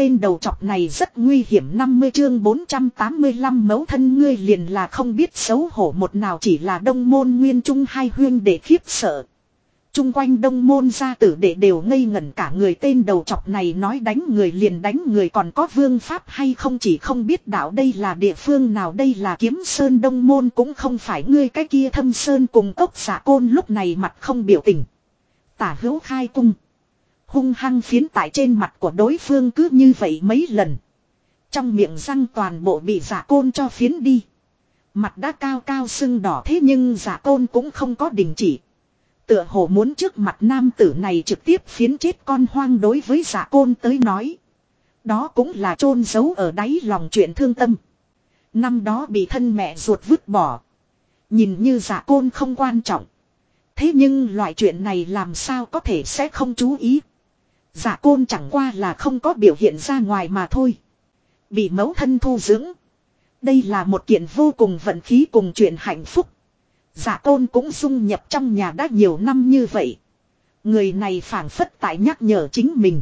tên đầu chọc này rất nguy hiểm 50 chương 485 mấu thân ngươi liền là không biết xấu hổ một nào, chỉ là đông môn nguyên trung hai huyên để khiếp sợ. Trung quanh đông môn gia tử đệ đều ngây ngẩn, cả người tên đầu chọc này nói đánh người liền đánh người, còn có vương pháp hay không chỉ không biết đạo đây là địa phương nào, đây là kiếm sơn đông môn cũng không phải ngươi, cái kia thâm sơn cùng ốc giả côn lúc này mặt không biểu tình. Tả hữu khai cung. Hung hăng phiến tại trên mặt của đối phương cứ như vậy mấy lần. Trong miệng răng toàn bộ bị giả côn cho phiến đi. Mặt đã cao cao sưng đỏ thế nhưng giả côn cũng không có đình chỉ. Tựa hồ muốn trước mặt nam tử này trực tiếp phiến chết con hoang đối với giả côn tới nói. Đó cũng là chôn giấu ở đáy lòng chuyện thương tâm. Năm đó bị thân mẹ ruột vứt bỏ. Nhìn như giả côn không quan trọng. Thế nhưng loại chuyện này làm sao có thể sẽ không chú ý. Giả côn chẳng qua là không có biểu hiện ra ngoài mà thôi. Bị mẫu thân thu dưỡng. Đây là một kiện vô cùng vận khí cùng chuyện hạnh phúc. Giả côn cũng dung nhập trong nhà đã nhiều năm như vậy. Người này phản phất tại nhắc nhở chính mình.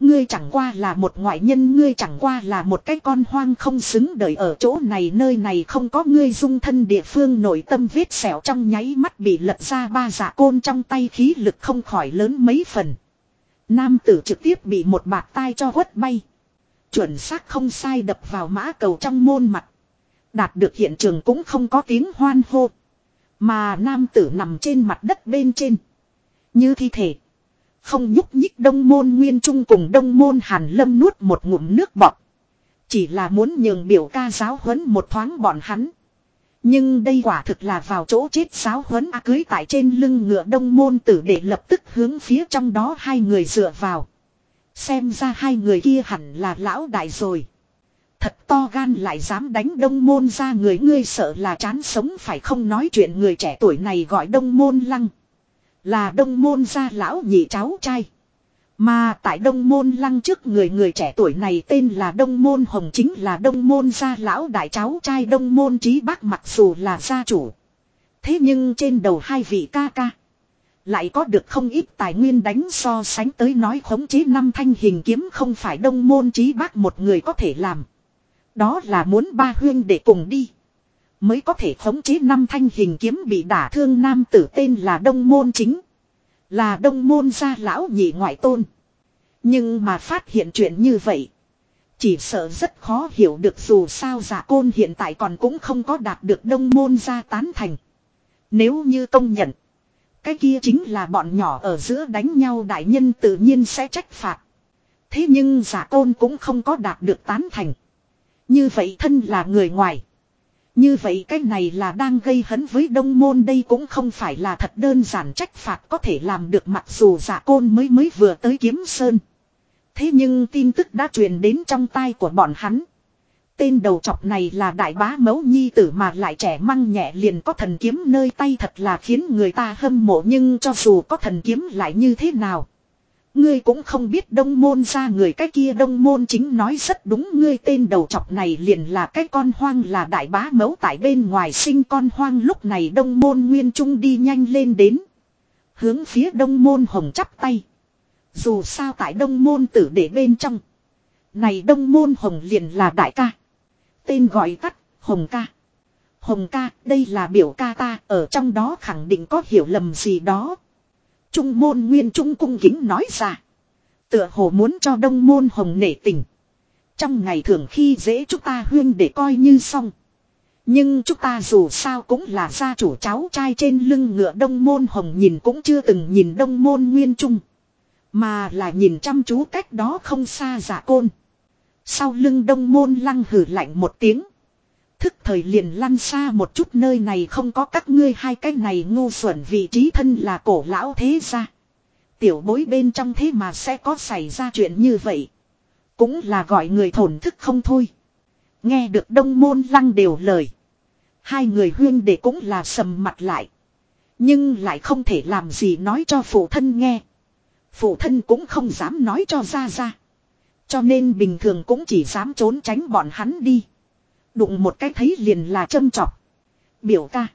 Ngươi chẳng qua là một ngoại nhân, ngươi chẳng qua là một cái con hoang không xứng đời ở chỗ này, nơi này không có ngươi dung thân địa phương, nội tâm vết sẹo trong nháy mắt bị lật ra ba giả côn trong tay, khí lực không khỏi lớn mấy phần. Nam tử trực tiếp bị một bạt tai cho quất bay. Chuẩn xác không sai đập vào mã cầu trong môn mặt. Đạt được hiện trường cũng không có tiếng hoan hô. Mà nam tử nằm trên mặt đất bên trên. Như thi thể. Không nhúc nhích đông môn nguyên trung cùng đông môn hàn lâm nuốt một ngụm nước bọt. Chỉ là muốn nhường biểu ca giáo huấn một thoáng bọn hắn. Nhưng đây quả thực là vào chỗ chết sáo huấn a cưới tại trên lưng ngựa đông môn tử để lập tức hướng phía trong đó hai người dựa vào. Xem ra hai người kia hẳn là lão đại rồi. Thật to gan lại dám đánh đông môn ra người, ngươi sợ là chán sống, phải không nói chuyện người trẻ tuổi này gọi đông môn lăng. Là đông môn gia lão nhị cháu trai. Mà tại đông môn lăng trước người người trẻ tuổi này tên là đông môn hồng chính là đông môn gia lão đại cháu trai đông môn trí bác mặc dù là gia chủ. Thế nhưng trên đầu hai vị ca ca. Lại có được không ít tài nguyên đánh so sánh tới nói khống chế năm thanh hình kiếm không phải đông môn trí bác một người có thể làm. Đó là muốn ba huyên để cùng đi. Mới có thể khống chế năm thanh hình kiếm bị đả thương nam tử tên là đông môn chính. Là đông môn gia lão nhị ngoại tôn. Nhưng mà phát hiện chuyện như vậy. Chỉ sợ rất khó hiểu được dù sao giả côn hiện tại còn cũng không có đạt được đông môn gia tán thành. Nếu như công nhận. Cái kia chính là bọn nhỏ ở giữa đánh nhau đại nhân tự nhiên sẽ trách phạt. Thế nhưng giả côn cũng không có đạt được tán thành. Như vậy thân là người ngoài. Như vậy cái này là đang gây hấn với đông môn đây cũng không phải là thật đơn giản trách phạt có thể làm được mặc dù giả côn mới mới vừa tới kiếm sơn. Thế nhưng tin tức đã truyền đến trong tai của bọn hắn. Tên đầu chọc này là đại bá mẫu nhi tử mà lại trẻ măng nhẹ liền có thần kiếm nơi tay thật là khiến người ta hâm mộ nhưng cho dù có thần kiếm lại như thế nào. Ngươi cũng không biết đông môn ra người cái kia đông môn chính nói rất đúng ngươi tên đầu chọc này liền là cái con hoang là đại bá mẫu tại bên ngoài sinh con hoang lúc này đông môn nguyên trung đi nhanh lên đến. Hướng phía đông môn hồng chắp tay. Dù sao tại đông môn tử để bên trong. Này đông môn hồng liền là đại ca. Tên gọi tắt, hồng ca. Hồng ca, đây là biểu ca ta, ở trong đó khẳng định có hiểu lầm gì đó. Trung môn nguyên trung cung kính nói ra. Tựa hồ muốn cho đông môn hồng nể tình. Trong ngày thường khi dễ chúng ta huyên để coi như xong. Nhưng chúng ta dù sao cũng là gia chủ cháu trai trên lưng ngựa đông môn hồng nhìn cũng chưa từng nhìn đông môn nguyên trung. Mà là nhìn chăm chú cách đó không xa giả côn. Sau lưng đông môn lăng hử lạnh một tiếng. Thức thời liền lăn xa một chút nơi này không có các ngươi hai cái này ngu xuẩn vị trí thân là cổ lão thế ra. Tiểu bối bên trong thế mà sẽ có xảy ra chuyện như vậy. Cũng là gọi người thổn thức không thôi. Nghe được đông môn lăng đều lời. Hai người huyên để cũng là sầm mặt lại. Nhưng lại không thể làm gì nói cho phụ thân nghe. Phụ thân cũng không dám nói cho ra ra. Cho nên bình thường cũng chỉ dám trốn tránh bọn hắn đi. Đụng một cái thấy liền là châm chọc. Biểu ca.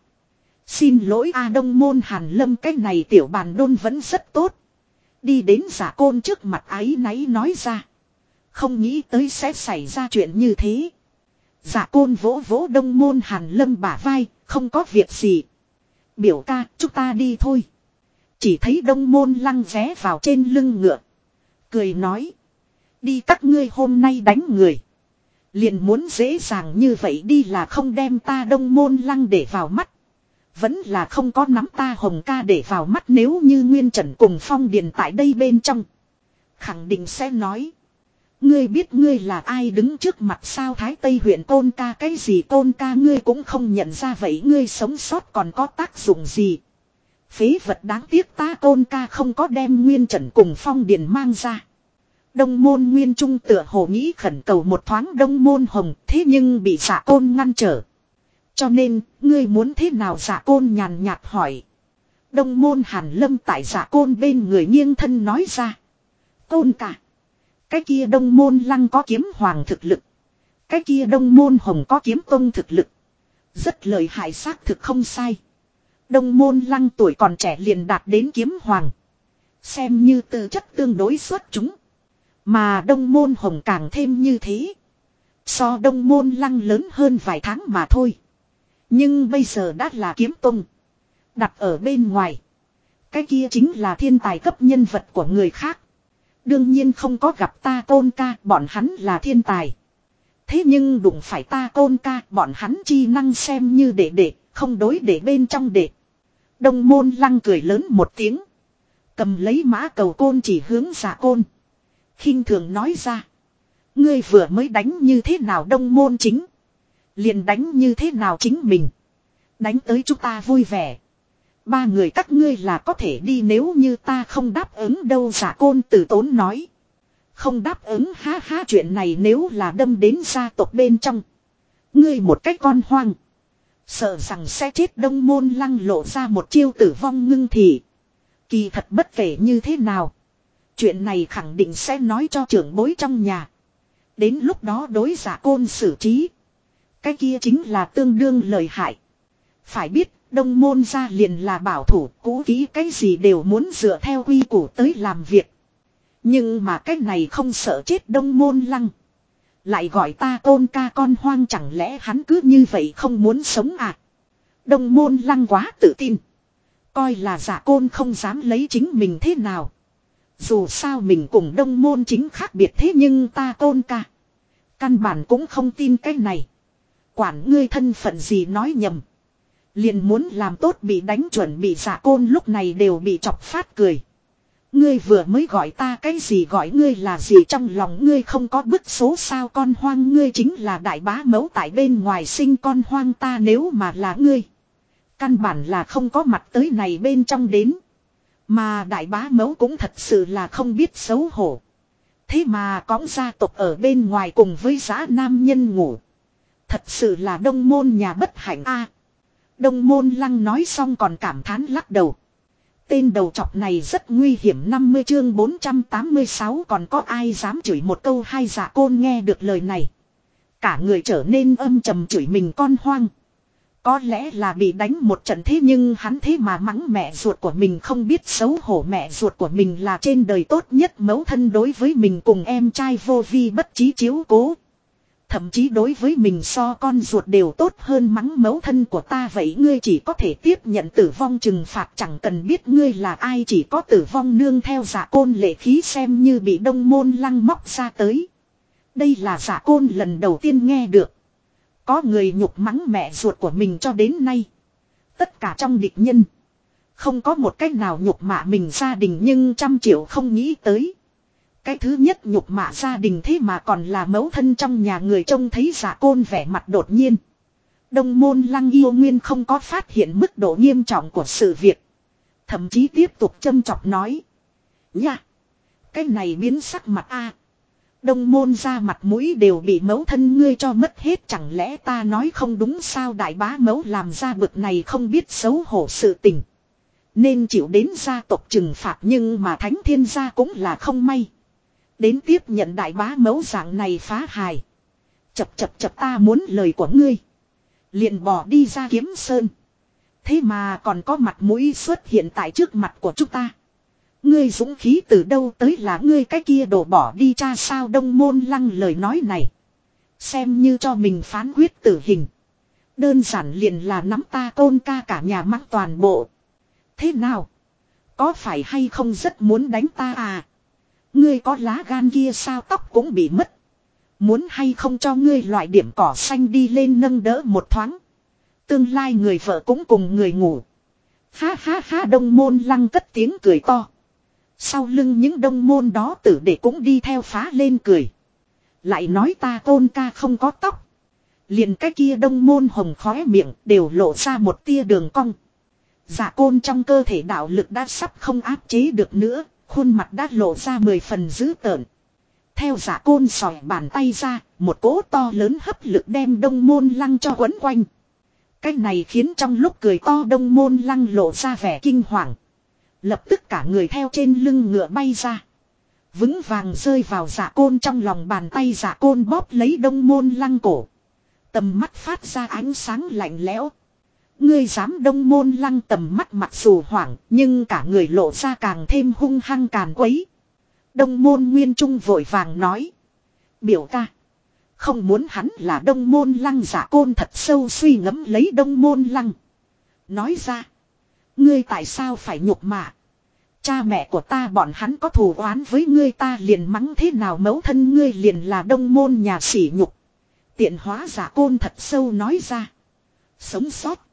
Xin lỗi A Đông Môn Hàn Lâm cái này tiểu bàn đôn vẫn rất tốt. Đi đến giả côn trước mặt ái náy nói ra. Không nghĩ tới sẽ xảy ra chuyện như thế. Giả côn vỗ vỗ đông môn hàn lâm bả vai, không có việc gì. Biểu ca, chúng ta đi thôi. Chỉ thấy đông môn lăng vé vào trên lưng ngựa. Cười nói. Đi các ngươi hôm nay đánh người. Liền muốn dễ dàng như vậy đi là không đem ta đông môn lăng để vào mắt. Vẫn là không có nắm ta hồng ca để vào mắt nếu như Nguyên Trần cùng Phong Điền tại đây bên trong. Khẳng định sẽ nói. Ngươi biết ngươi là ai đứng trước mặt sao Thái Tây huyện tôn ca cái gì tôn ca ngươi cũng không nhận ra vậy ngươi sống sót còn có tác dụng gì. Phế vật đáng tiếc ta tôn ca không có đem Nguyên Trần cùng Phong Điền mang ra. Đông môn Nguyên Trung tựa hồ nghĩ khẩn cầu một thoáng đông môn hồng thế nhưng bị giả côn ngăn trở. Cho nên, ngươi muốn thế nào giả côn nhàn nhạt hỏi. Đông môn hàn lâm tại giả côn bên người nghiêng thân nói ra. Côn cả. Cái kia đông môn lăng có kiếm hoàng thực lực. Cái kia đông môn hồng có kiếm tông thực lực. Rất lợi hại xác thực không sai. Đông môn lăng tuổi còn trẻ liền đạt đến kiếm hoàng. Xem như tư chất tương đối xuất chúng. Mà đông môn hồng càng thêm như thế. So đông môn lăng lớn hơn vài tháng mà thôi. Nhưng bây giờ đã là kiếm tung. Đặt ở bên ngoài. Cái kia chính là thiên tài cấp nhân vật của người khác. Đương nhiên không có gặp ta tôn ca, bọn hắn là thiên tài. Thế nhưng đụng phải ta tôn ca, bọn hắn chi năng xem như đệ đệ, không đối để bên trong đệ. Đông môn lăng cười lớn một tiếng. Cầm lấy mã cầu côn chỉ hướng giả côn khinh thường nói ra. Ngươi vừa mới đánh như thế nào đông môn chính. Liền đánh như thế nào chính mình. Đánh tới chúng ta vui vẻ. Ba người các ngươi là có thể đi nếu như ta không đáp ứng đâu giả côn tử tốn nói. Không đáp ứng ha ha chuyện này nếu là đâm đến gia tộc bên trong. Ngươi một cách con hoang. Sợ rằng sẽ chết đông môn lăng lộ ra một chiêu tử vong ngưng thì Kỳ thật bất kể như thế nào. Chuyện này khẳng định sẽ nói cho trưởng bối trong nhà. Đến lúc đó đối giả côn xử trí. Cái kia chính là tương đương lời hại. Phải biết, đông môn ra liền là bảo thủ, cũ kỹ cái gì đều muốn dựa theo quy củ tới làm việc. Nhưng mà cái này không sợ chết đông môn lăng. Lại gọi ta tôn ca con hoang chẳng lẽ hắn cứ như vậy không muốn sống à. Đông môn lăng quá tự tin. Coi là giả côn không dám lấy chính mình thế nào. Dù sao mình cùng đông môn chính khác biệt thế nhưng ta tôn ca. Căn bản cũng không tin cái này. Quản ngươi thân phận gì nói nhầm. Liền muốn làm tốt bị đánh chuẩn bị giả côn lúc này đều bị chọc phát cười. Ngươi vừa mới gọi ta cái gì gọi ngươi là gì trong lòng ngươi không có bức số sao con hoang ngươi chính là đại bá mẫu tại bên ngoài sinh con hoang ta nếu mà là ngươi. Căn bản là không có mặt tới này bên trong đến. Mà đại bá mẫu cũng thật sự là không biết xấu hổ. Thế mà cõng gia tộc ở bên ngoài cùng với giá nam nhân ngủ. Thật sự là đông môn nhà bất hạnh a. đông môn lăng nói xong còn cảm thán lắc đầu. Tên đầu chọc này rất nguy hiểm 50 chương 486 còn có ai dám chửi một câu hai giả côn nghe được lời này. Cả người trở nên âm trầm chửi mình con hoang. Có lẽ là bị đánh một trận thế nhưng hắn thế mà mắng mẹ ruột của mình không biết xấu hổ mẹ ruột của mình là trên đời tốt nhất mẫu thân đối với mình cùng em trai vô vi bất trí chiếu cố. Thậm chí đối với mình so con ruột đều tốt hơn mắng mẫu thân của ta vậy ngươi chỉ có thể tiếp nhận tử vong trừng phạt chẳng cần biết ngươi là ai chỉ có tử vong nương theo giả côn lệ khí xem như bị đông môn lăng móc ra tới. Đây là giả côn lần đầu tiên nghe được. Có người nhục mắng mẹ ruột của mình cho đến nay. Tất cả trong địch nhân. Không có một cách nào nhục mạ mình gia đình nhưng trăm triệu không nghĩ tới. Cái thứ nhất nhục mạ gia đình thế mà còn là mẫu thân trong nhà người trông thấy giả côn vẻ mặt đột nhiên. Đông môn lăng yêu nguyên không có phát hiện mức độ nghiêm trọng của sự việc. Thậm chí tiếp tục châm chọc nói. Nha! Cái này biến sắc mặt a Đông môn ra mặt mũi đều bị mẫu thân ngươi cho mất hết chẳng lẽ ta nói không đúng sao đại bá mẫu làm ra bực này không biết xấu hổ sự tình. Nên chịu đến gia tộc trừng phạt nhưng mà thánh thiên gia cũng là không may. Đến tiếp nhận đại bá mẫu dạng này phá hài. Chập chập chập ta muốn lời của ngươi. liền bỏ đi ra kiếm sơn. Thế mà còn có mặt mũi xuất hiện tại trước mặt của chúng ta. Ngươi dũng khí từ đâu tới là ngươi cái kia đổ bỏ đi cha sao đông môn lăng lời nói này. Xem như cho mình phán quyết tử hình. Đơn giản liền là nắm ta tôn ca cả nhà mắng toàn bộ. Thế nào? Có phải hay không rất muốn đánh ta à? Ngươi có lá gan kia sao tóc cũng bị mất. Muốn hay không cho ngươi loại điểm cỏ xanh đi lên nâng đỡ một thoáng. Tương lai người vợ cũng cùng người ngủ. Ha ha ha đông môn lăng cất tiếng cười to. Sau lưng những đông môn đó tử để cũng đi theo phá lên cười. Lại nói ta tôn ca không có tóc. Liền cái kia đông môn hồng khóe miệng đều lộ ra một tia đường cong. giả côn trong cơ thể đạo lực đã sắp không áp chế được nữa, khuôn mặt đã lộ ra mười phần dữ tợn. Theo giả côn sòi bàn tay ra, một cỗ to lớn hấp lực đem đông môn lăng cho quấn quanh. cách này khiến trong lúc cười to đông môn lăng lộ ra vẻ kinh hoàng. Lập tức cả người theo trên lưng ngựa bay ra. Vững vàng rơi vào giả dạ côn trong lòng bàn tay giả dạ côn bóp lấy đông môn lăng cổ. Tầm mắt phát ra ánh sáng lạnh lẽo. Ngươi dám đông môn lăng tầm mắt mặc dù hoảng, nhưng cả người lộ ra càng thêm hung hăng càn quấy. Đông môn nguyên trung vội vàng nói. Biểu ca. Không muốn hắn là đông môn lăng giả côn thật sâu suy ngẫm lấy đông môn lăng. Nói ra. Ngươi tại sao phải nhục mạ. Cha mẹ của ta bọn hắn có thù oán với ngươi ta liền mắng thế nào mẫu thân ngươi liền là đông môn nhà sỉ nhục. Tiện hóa giả côn thật sâu nói ra. Sống sót.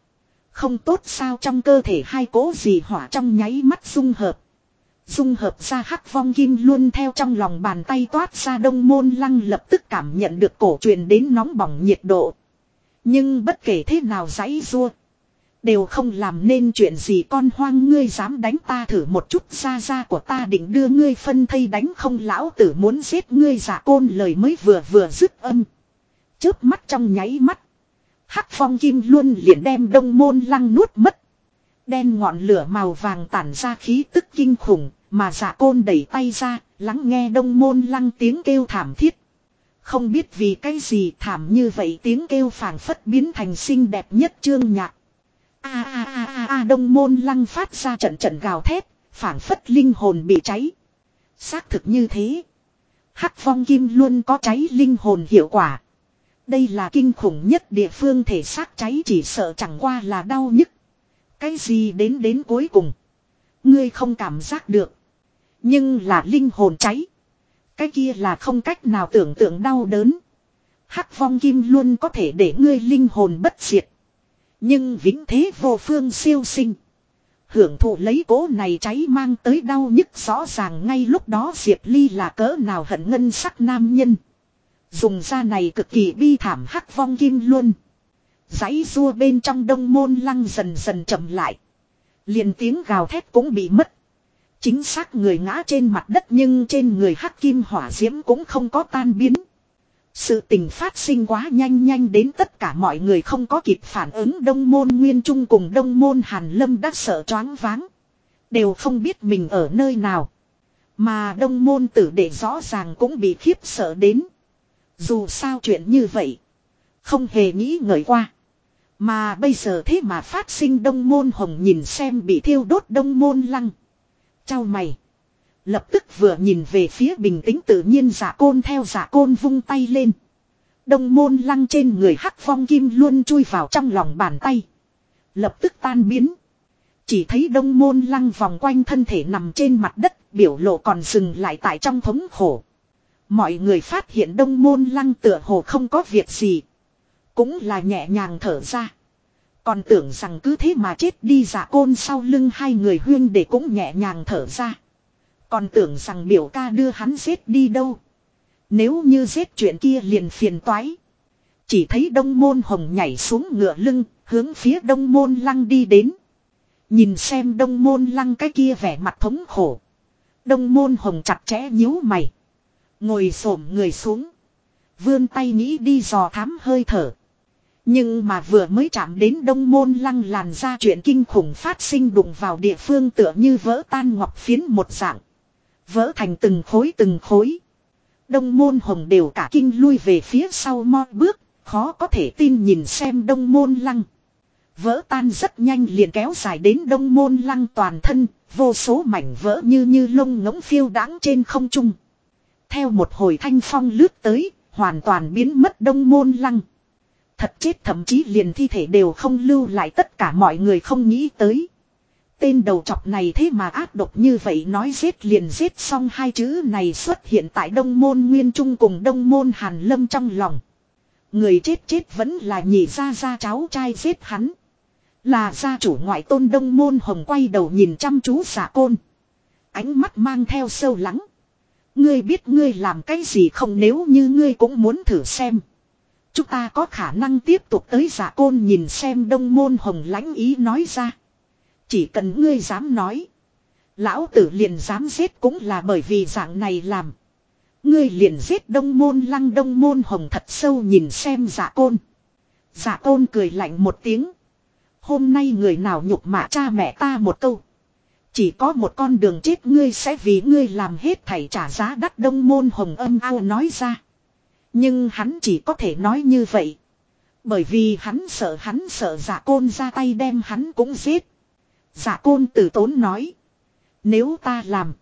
Không tốt sao trong cơ thể hai cố gì hỏa trong nháy mắt dung hợp. Dung hợp ra hắc vong kim luôn theo trong lòng bàn tay toát ra đông môn lăng lập tức cảm nhận được cổ truyền đến nóng bỏng nhiệt độ. Nhưng bất kể thế nào giấy rua. Đều không làm nên chuyện gì con hoang ngươi dám đánh ta thử một chút ra ra của ta định đưa ngươi phân thây đánh không lão tử muốn giết ngươi giả côn lời mới vừa vừa dứt âm. Chớp mắt trong nháy mắt. Hắc phong kim luôn liền đem đông môn lăng nuốt mất. Đen ngọn lửa màu vàng tản ra khí tức kinh khủng, mà giả côn đẩy tay ra, lắng nghe đông môn lăng tiếng kêu thảm thiết. Không biết vì cái gì thảm như vậy tiếng kêu phảng phất biến thành xinh đẹp nhất chương nhạc. A a a a a đông môn lăng phát ra trận trận gào thét, phảng phất linh hồn bị cháy. Xác thực như thế. Hắc phong kim luôn có cháy linh hồn hiệu quả. Đây là kinh khủng nhất địa phương thể xác cháy chỉ sợ chẳng qua là đau nhức. Cái gì đến đến cuối cùng. Ngươi không cảm giác được. Nhưng là linh hồn cháy. Cái kia là không cách nào tưởng tượng đau đớn. Hắc phong kim luôn có thể để ngươi linh hồn bất diệt. Nhưng vĩnh thế vô phương siêu sinh. Hưởng thụ lấy cố này cháy mang tới đau nhức rõ ràng ngay lúc đó Diệp Ly là cỡ nào hận ngân sắc nam nhân. Dùng ra này cực kỳ bi thảm hắc vong kim luôn. Giấy rua bên trong đông môn lăng dần dần chậm lại. liền tiếng gào thét cũng bị mất. Chính xác người ngã trên mặt đất nhưng trên người hắc kim hỏa diễm cũng không có tan biến. Sự tình phát sinh quá nhanh nhanh đến tất cả mọi người không có kịp phản ứng đông môn nguyên trung cùng đông môn hàn lâm đã sợ choáng váng. Đều không biết mình ở nơi nào. Mà đông môn tử để rõ ràng cũng bị khiếp sợ đến. Dù sao chuyện như vậy. Không hề nghĩ ngợi qua. Mà bây giờ thế mà phát sinh đông môn hồng nhìn xem bị thiêu đốt đông môn lăng. Chào mày. Lập tức vừa nhìn về phía bình tĩnh tự nhiên giả côn theo giả côn vung tay lên. Đông môn lăng trên người hắc phong kim luôn chui vào trong lòng bàn tay. Lập tức tan biến. Chỉ thấy đông môn lăng vòng quanh thân thể nằm trên mặt đất, biểu lộ còn dừng lại tại trong thống khổ. Mọi người phát hiện đông môn lăng tựa hồ không có việc gì. Cũng là nhẹ nhàng thở ra. Còn tưởng rằng cứ thế mà chết đi giả côn sau lưng hai người huyên để cũng nhẹ nhàng thở ra. Còn tưởng rằng biểu ca đưa hắn giết đi đâu. Nếu như giết chuyện kia liền phiền toái. Chỉ thấy đông môn hồng nhảy xuống ngựa lưng, hướng phía đông môn lăng đi đến. Nhìn xem đông môn lăng cái kia vẻ mặt thống khổ. Đông môn hồng chặt chẽ nhíu mày. Ngồi xổm người xuống. Vươn tay nghĩ đi dò thám hơi thở. Nhưng mà vừa mới chạm đến đông môn lăng làn ra chuyện kinh khủng phát sinh đụng vào địa phương tựa như vỡ tan ngọc phiến một dạng. Vỡ thành từng khối từng khối. Đông môn hồng đều cả kinh lui về phía sau mo bước, khó có thể tin nhìn xem đông môn lăng. Vỡ tan rất nhanh liền kéo dài đến đông môn lăng toàn thân, vô số mảnh vỡ như như lông ngỗng phiêu đáng trên không trung. Theo một hồi thanh phong lướt tới, hoàn toàn biến mất đông môn lăng. Thật chết thậm chí liền thi thể đều không lưu lại tất cả mọi người không nghĩ tới. Tên đầu chọc này thế mà ác độc như vậy nói giết liền giết xong hai chữ này xuất hiện tại đông môn nguyên trung cùng đông môn hàn lâm trong lòng. Người chết chết vẫn là nhị ra ra cháu trai giết hắn. Là gia chủ ngoại tôn đông môn hồng quay đầu nhìn chăm chú giả côn. Ánh mắt mang theo sâu lắng. Ngươi biết ngươi làm cái gì không nếu như ngươi cũng muốn thử xem. Chúng ta có khả năng tiếp tục tới giả côn nhìn xem đông môn hồng lãnh ý nói ra. Chỉ cần ngươi dám nói. Lão tử liền dám giết cũng là bởi vì dạng này làm. Ngươi liền giết đông môn lăng đông môn hồng thật sâu nhìn xem giả côn. Giả côn cười lạnh một tiếng. Hôm nay người nào nhục mạ cha mẹ ta một câu. Chỉ có một con đường chết ngươi sẽ vì ngươi làm hết thảy trả giá đắt đông môn hồng âm ao nói ra. Nhưng hắn chỉ có thể nói như vậy. Bởi vì hắn sợ hắn sợ giả côn ra tay đem hắn cũng giết. Giả côn tử tốn nói. Nếu ta làm.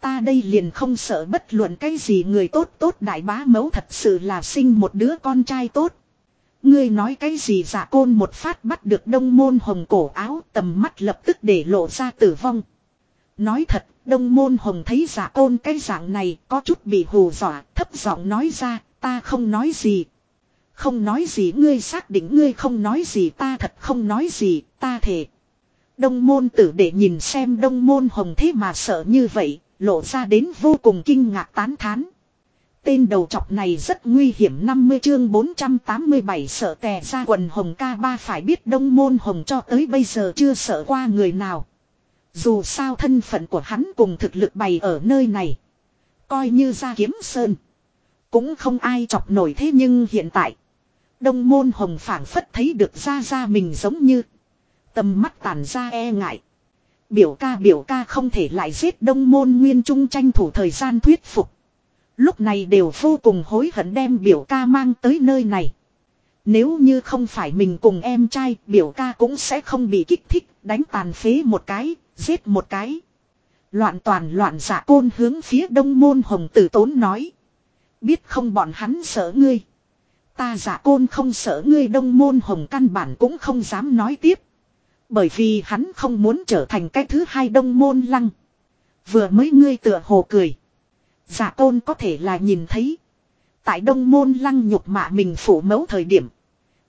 Ta đây liền không sợ bất luận cái gì người tốt tốt đại bá mẫu thật sự là sinh một đứa con trai tốt. Ngươi nói cái gì giả côn một phát bắt được đông môn hồng cổ áo tầm mắt lập tức để lộ ra tử vong. Nói thật, đông môn hồng thấy giả côn cái dạng này có chút bị hù dọa, thấp giọng nói ra, ta không nói gì. Không nói gì ngươi xác định ngươi không nói gì ta thật không nói gì, ta thề. Đông môn tử để nhìn xem đông môn hồng thế mà sợ như vậy, lộ ra đến vô cùng kinh ngạc tán thán. Tên đầu chọc này rất nguy hiểm 50 chương 487 sợ tè ra quần hồng ca ba phải biết đông môn hồng cho tới bây giờ chưa sợ qua người nào. Dù sao thân phận của hắn cùng thực lực bày ở nơi này. Coi như ra kiếm sơn. Cũng không ai chọc nổi thế nhưng hiện tại. Đông môn hồng phảng phất thấy được ra ra mình giống như. Tầm mắt tàn ra e ngại. Biểu ca biểu ca không thể lại giết đông môn nguyên trung tranh thủ thời gian thuyết phục. Lúc này đều vô cùng hối hận đem biểu ca mang tới nơi này. Nếu như không phải mình cùng em trai, biểu ca cũng sẽ không bị kích thích, đánh tàn phế một cái, giết một cái. Loạn toàn loạn giả côn hướng phía đông môn hồng tử tốn nói. Biết không bọn hắn sợ ngươi. Ta giả côn không sợ ngươi đông môn hồng căn bản cũng không dám nói tiếp. Bởi vì hắn không muốn trở thành cái thứ hai đông môn lăng. Vừa mới ngươi tựa hồ cười. Giả tôn có thể là nhìn thấy. Tại đông môn lăng nhục mạ mình phủ mẫu thời điểm.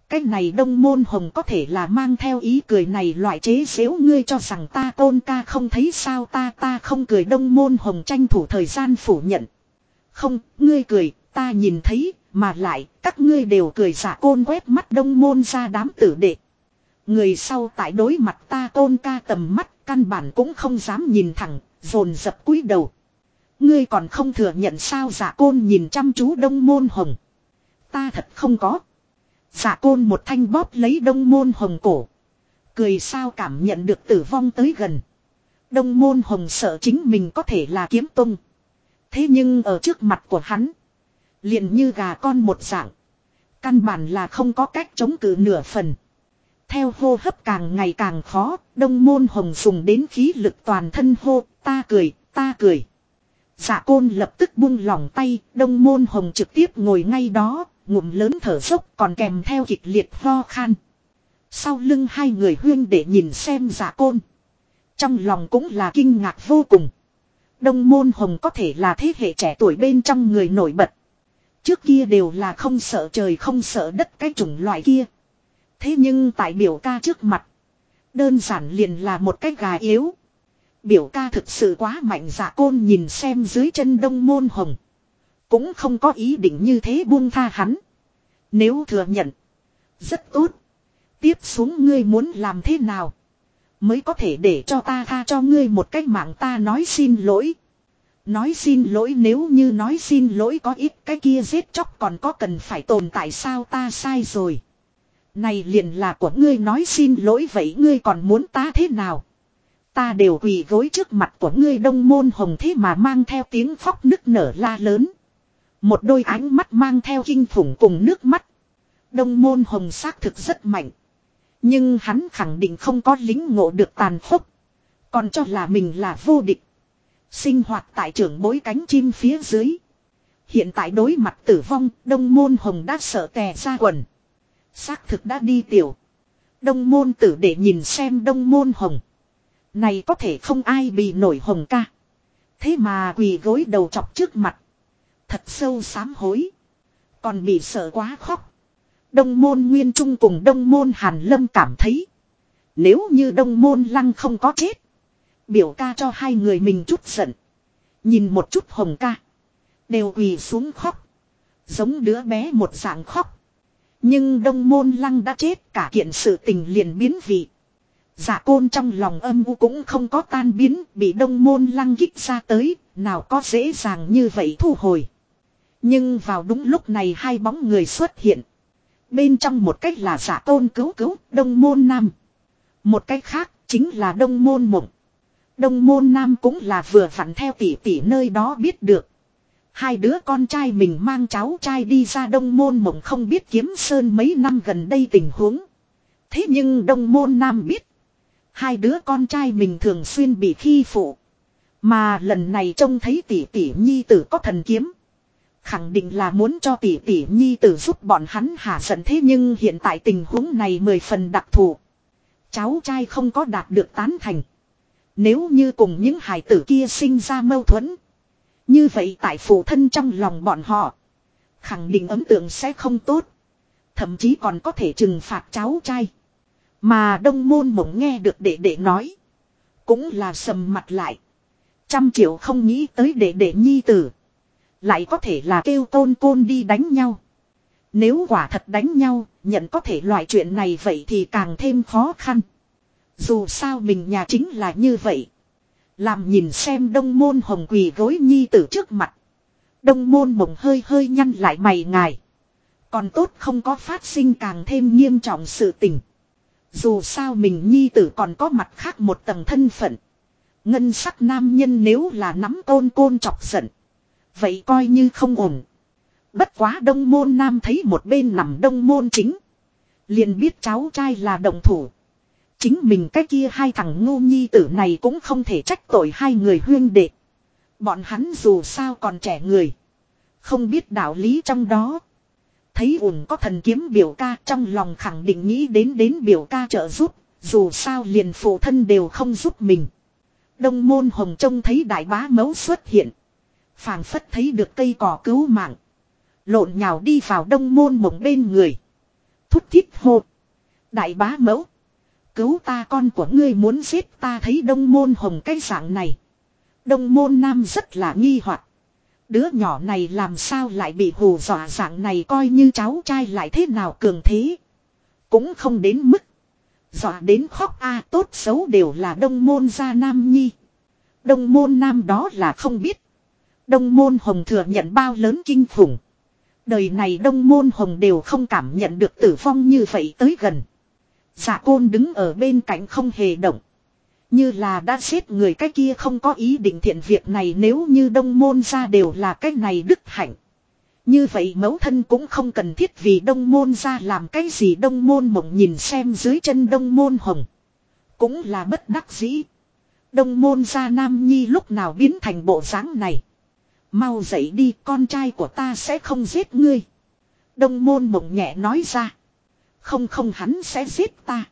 Cái này đông môn hồng có thể là mang theo ý cười này loại chế xếu ngươi cho rằng ta tôn ca không thấy sao ta ta không cười đông môn hồng tranh thủ thời gian phủ nhận. Không, ngươi cười, ta nhìn thấy, mà lại, các ngươi đều cười giả côn quét mắt đông môn ra đám tử đệ. Người sau tại đối mặt ta tôn ca tầm mắt, căn bản cũng không dám nhìn thẳng, dồn dập cúi đầu. Ngươi còn không thừa nhận sao giả côn nhìn chăm chú đông môn hồng. Ta thật không có. Giả côn một thanh bóp lấy đông môn hồng cổ. Cười sao cảm nhận được tử vong tới gần. Đông môn hồng sợ chính mình có thể là kiếm tung. Thế nhưng ở trước mặt của hắn. liền như gà con một dạng. Căn bản là không có cách chống cự nửa phần. Theo hô hấp càng ngày càng khó, đông môn hồng dùng đến khí lực toàn thân hô, ta cười, ta cười. Dạ côn lập tức buông lỏng tay, đông môn hồng trực tiếp ngồi ngay đó, ngụm lớn thở dốc còn kèm theo kịch liệt ho khan. Sau lưng hai người huyên để nhìn xem dạ côn. Trong lòng cũng là kinh ngạc vô cùng. Đông môn hồng có thể là thế hệ trẻ tuổi bên trong người nổi bật. Trước kia đều là không sợ trời không sợ đất cái chủng loại kia. Thế nhưng tại biểu ca trước mặt. Đơn giản liền là một cái gà yếu. Biểu ca thực sự quá mạnh dạ côn nhìn xem dưới chân đông môn hồng. Cũng không có ý định như thế buông tha hắn. Nếu thừa nhận. Rất tốt. Tiếp xuống ngươi muốn làm thế nào. Mới có thể để cho ta tha cho ngươi một cách mạng ta nói xin lỗi. Nói xin lỗi nếu như nói xin lỗi có ít cái kia giết chóc còn có cần phải tồn tại sao ta sai rồi. Này liền là của ngươi nói xin lỗi vậy ngươi còn muốn ta thế nào? Ta đều quỳ gối trước mặt của ngươi đông môn hồng thế mà mang theo tiếng khóc nức nở la lớn. Một đôi ánh mắt mang theo kinh khủng cùng nước mắt. Đông môn hồng xác thực rất mạnh. Nhưng hắn khẳng định không có lính ngộ được tàn khốc. Còn cho là mình là vô địch. Sinh hoạt tại trưởng bối cánh chim phía dưới. Hiện tại đối mặt tử vong, đông môn hồng đã sợ tè ra quần. Xác thực đã đi tiểu. Đông môn tử để nhìn xem đông môn hồng. Này có thể không ai bị nổi hồng ca. Thế mà quỳ gối đầu chọc trước mặt. Thật sâu sám hối. Còn bị sợ quá khóc. Đông môn nguyên trung cùng đông môn hàn lâm cảm thấy. Nếu như đông môn lăng không có chết. Biểu ca cho hai người mình chút giận. Nhìn một chút hồng ca. Đều quỳ xuống khóc. Giống đứa bé một dạng khóc. Nhưng đông môn lăng đã chết cả kiện sự tình liền biến vị. Giả côn trong lòng âm u cũng không có tan biến, bị đông môn lăng kích ra tới, nào có dễ dàng như vậy thu hồi. Nhưng vào đúng lúc này hai bóng người xuất hiện. Bên trong một cách là giả tôn cứu cứu, đông môn nam. Một cách khác chính là đông môn mộng. Đông môn nam cũng là vừa vặn theo tỷ tỷ nơi đó biết được. Hai đứa con trai mình mang cháu trai đi ra đông môn mộng không biết kiếm sơn mấy năm gần đây tình huống. Thế nhưng đông môn nam biết. Hai đứa con trai mình thường xuyên bị khi phụ. Mà lần này trông thấy tỷ tỷ nhi tử có thần kiếm. Khẳng định là muốn cho tỷ tỷ nhi tử giúp bọn hắn hạ giận thế nhưng hiện tại tình huống này mười phần đặc thù. Cháu trai không có đạt được tán thành. Nếu như cùng những hài tử kia sinh ra mâu thuẫn. Như vậy tại phụ thân trong lòng bọn họ. Khẳng định ấn tượng sẽ không tốt. Thậm chí còn có thể trừng phạt cháu trai. Mà đông môn mộng nghe được đệ đệ nói. Cũng là sầm mặt lại. Trăm triệu không nghĩ tới đệ đệ nhi tử. Lại có thể là kêu tôn côn đi đánh nhau. Nếu quả thật đánh nhau, nhận có thể loại chuyện này vậy thì càng thêm khó khăn. Dù sao mình nhà chính là như vậy. Làm nhìn xem đông môn hồng quỳ gối nhi tử trước mặt. Đông môn mộng hơi hơi nhăn lại mày ngài. Còn tốt không có phát sinh càng thêm nghiêm trọng sự tình. Dù sao mình nhi tử còn có mặt khác một tầng thân phận. Ngân sắc nam nhân nếu là nắm côn côn chọc giận. Vậy coi như không ổn. Bất quá đông môn nam thấy một bên nằm đông môn chính. Liền biết cháu trai là đồng thủ. Chính mình cái kia hai thằng ngu nhi tử này cũng không thể trách tội hai người huyên đệ. Bọn hắn dù sao còn trẻ người. Không biết đạo lý trong đó. Thấy ủng có thần kiếm biểu ca trong lòng khẳng định nghĩ đến đến biểu ca trợ giúp. Dù sao liền phụ thân đều không giúp mình. Đông môn hồng trông thấy đại bá mấu xuất hiện. phảng phất thấy được cây cỏ cứu mạng. Lộn nhào đi vào đông môn mộng bên người. Thúc thiết hô. Đại bá mẫu. Cứu ta con của ngươi muốn giết ta thấy đông môn hồng cái dạng này. Đông môn nam rất là nghi hoặc Đứa nhỏ này làm sao lại bị hù dọa dạng này coi như cháu trai lại thế nào cường thế. Cũng không đến mức. Dọa đến khóc a, tốt xấu đều là đông môn gia nam nhi. Đông môn nam đó là không biết. Đông môn hồng thừa nhận bao lớn kinh khủng. Đời này đông môn hồng đều không cảm nhận được tử vong như vậy tới gần. Dạ côn đứng ở bên cạnh không hề động. Như là đã giết người cái kia không có ý định thiện việc này nếu như đông môn ra đều là cái này đức hạnh. Như vậy mẫu thân cũng không cần thiết vì đông môn ra làm cái gì đông môn mộng nhìn xem dưới chân đông môn hồng. Cũng là bất đắc dĩ. Đông môn ra nam nhi lúc nào biến thành bộ dáng này. Mau dậy đi, con trai của ta sẽ không giết ngươi. Đông môn mộng nhẹ nói ra. Không không hắn sẽ giết ta.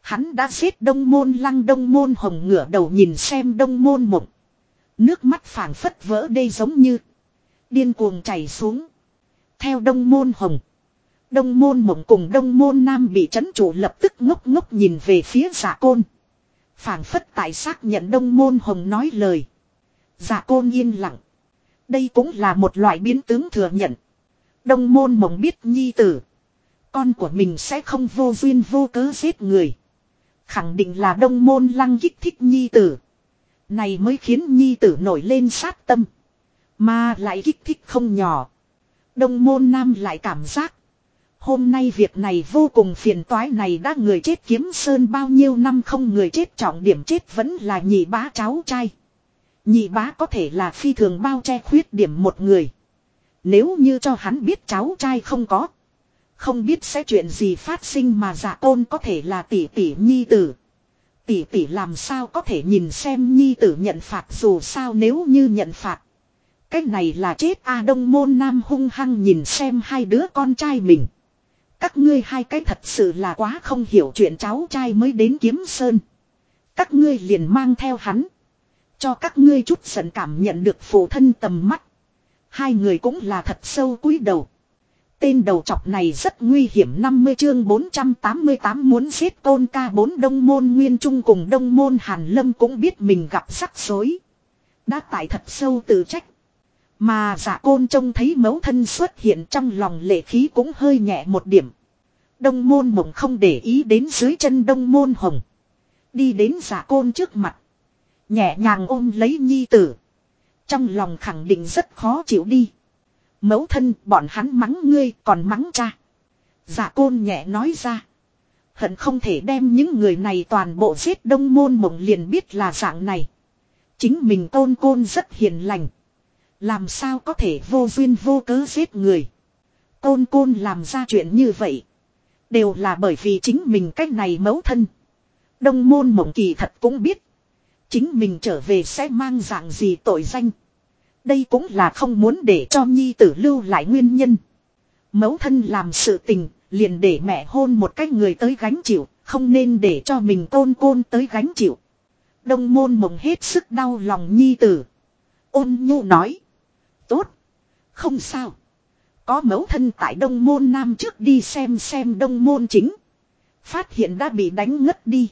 Hắn đã giết đông môn lăng đông môn hồng ngửa đầu nhìn xem đông môn mộng. Nước mắt phảng phất vỡ đây giống như. Điên cuồng chảy xuống. Theo đông môn hồng. Đông môn mộng cùng đông môn nam bị chấn chủ lập tức ngốc ngốc nhìn về phía giả côn. phảng phất tại xác nhận đông môn hồng nói lời. Giả côn yên lặng. Đây cũng là một loại biến tướng thừa nhận. Đông môn mộng biết nhi tử. Con của mình sẽ không vô duyên vô cớ giết người. Khẳng định là đông môn lăng kích thích nhi tử. Này mới khiến nhi tử nổi lên sát tâm. Mà lại kích thích không nhỏ. Đông môn nam lại cảm giác. Hôm nay việc này vô cùng phiền toái này đã người chết kiếm sơn bao nhiêu năm không người chết trọng điểm chết vẫn là nhị bá cháu trai. Nhị bá có thể là phi thường bao che khuyết điểm một người. Nếu như cho hắn biết cháu trai không có. Không biết sẽ chuyện gì phát sinh mà dạ giả tôn có thể là tỷ tỷ nhi tử. Tỷ tỷ làm sao có thể nhìn xem nhi tử nhận phạt dù sao nếu như nhận phạt. Cái này là chết A Đông Môn Nam hung hăng nhìn xem hai đứa con trai mình. Các ngươi hai cái thật sự là quá không hiểu chuyện cháu trai mới đến kiếm sơn. Các ngươi liền mang theo hắn. Cho các ngươi chút giận cảm nhận được phụ thân tầm mắt. Hai người cũng là thật sâu cúi đầu. Tên đầu chọc này rất nguy hiểm 50 chương 488 muốn giết tôn ca bốn đông môn nguyên trung cùng đông môn hàn lâm cũng biết mình gặp rắc rối. Đã tại thật sâu tự trách. Mà giả côn trông thấy mẫu thân xuất hiện trong lòng lệ khí cũng hơi nhẹ một điểm. Đông môn mộng không để ý đến dưới chân đông môn hồng. Đi đến giả côn trước mặt. Nhẹ nhàng ôm lấy nhi tử. Trong lòng khẳng định rất khó chịu đi. Mẫu thân, bọn hắn mắng ngươi, còn mắng cha. Giả côn nhẹ nói ra. Hận không thể đem những người này toàn bộ giết đông môn mộng liền biết là dạng này. Chính mình tôn côn rất hiền lành. Làm sao có thể vô duyên vô cớ giết người. Côn côn làm ra chuyện như vậy. Đều là bởi vì chính mình cách này mấu thân. Đông môn mộng kỳ thật cũng biết. Chính mình trở về sẽ mang dạng gì tội danh. Đây cũng là không muốn để cho nhi tử lưu lại nguyên nhân. Mẫu thân làm sự tình, liền để mẹ hôn một cái người tới gánh chịu, không nên để cho mình tôn côn tới gánh chịu. Đông môn mộng hết sức đau lòng nhi tử. Ôn nhu nói. Tốt. Không sao. Có mẫu thân tại đông môn nam trước đi xem xem đông môn chính. Phát hiện đã bị đánh ngất đi.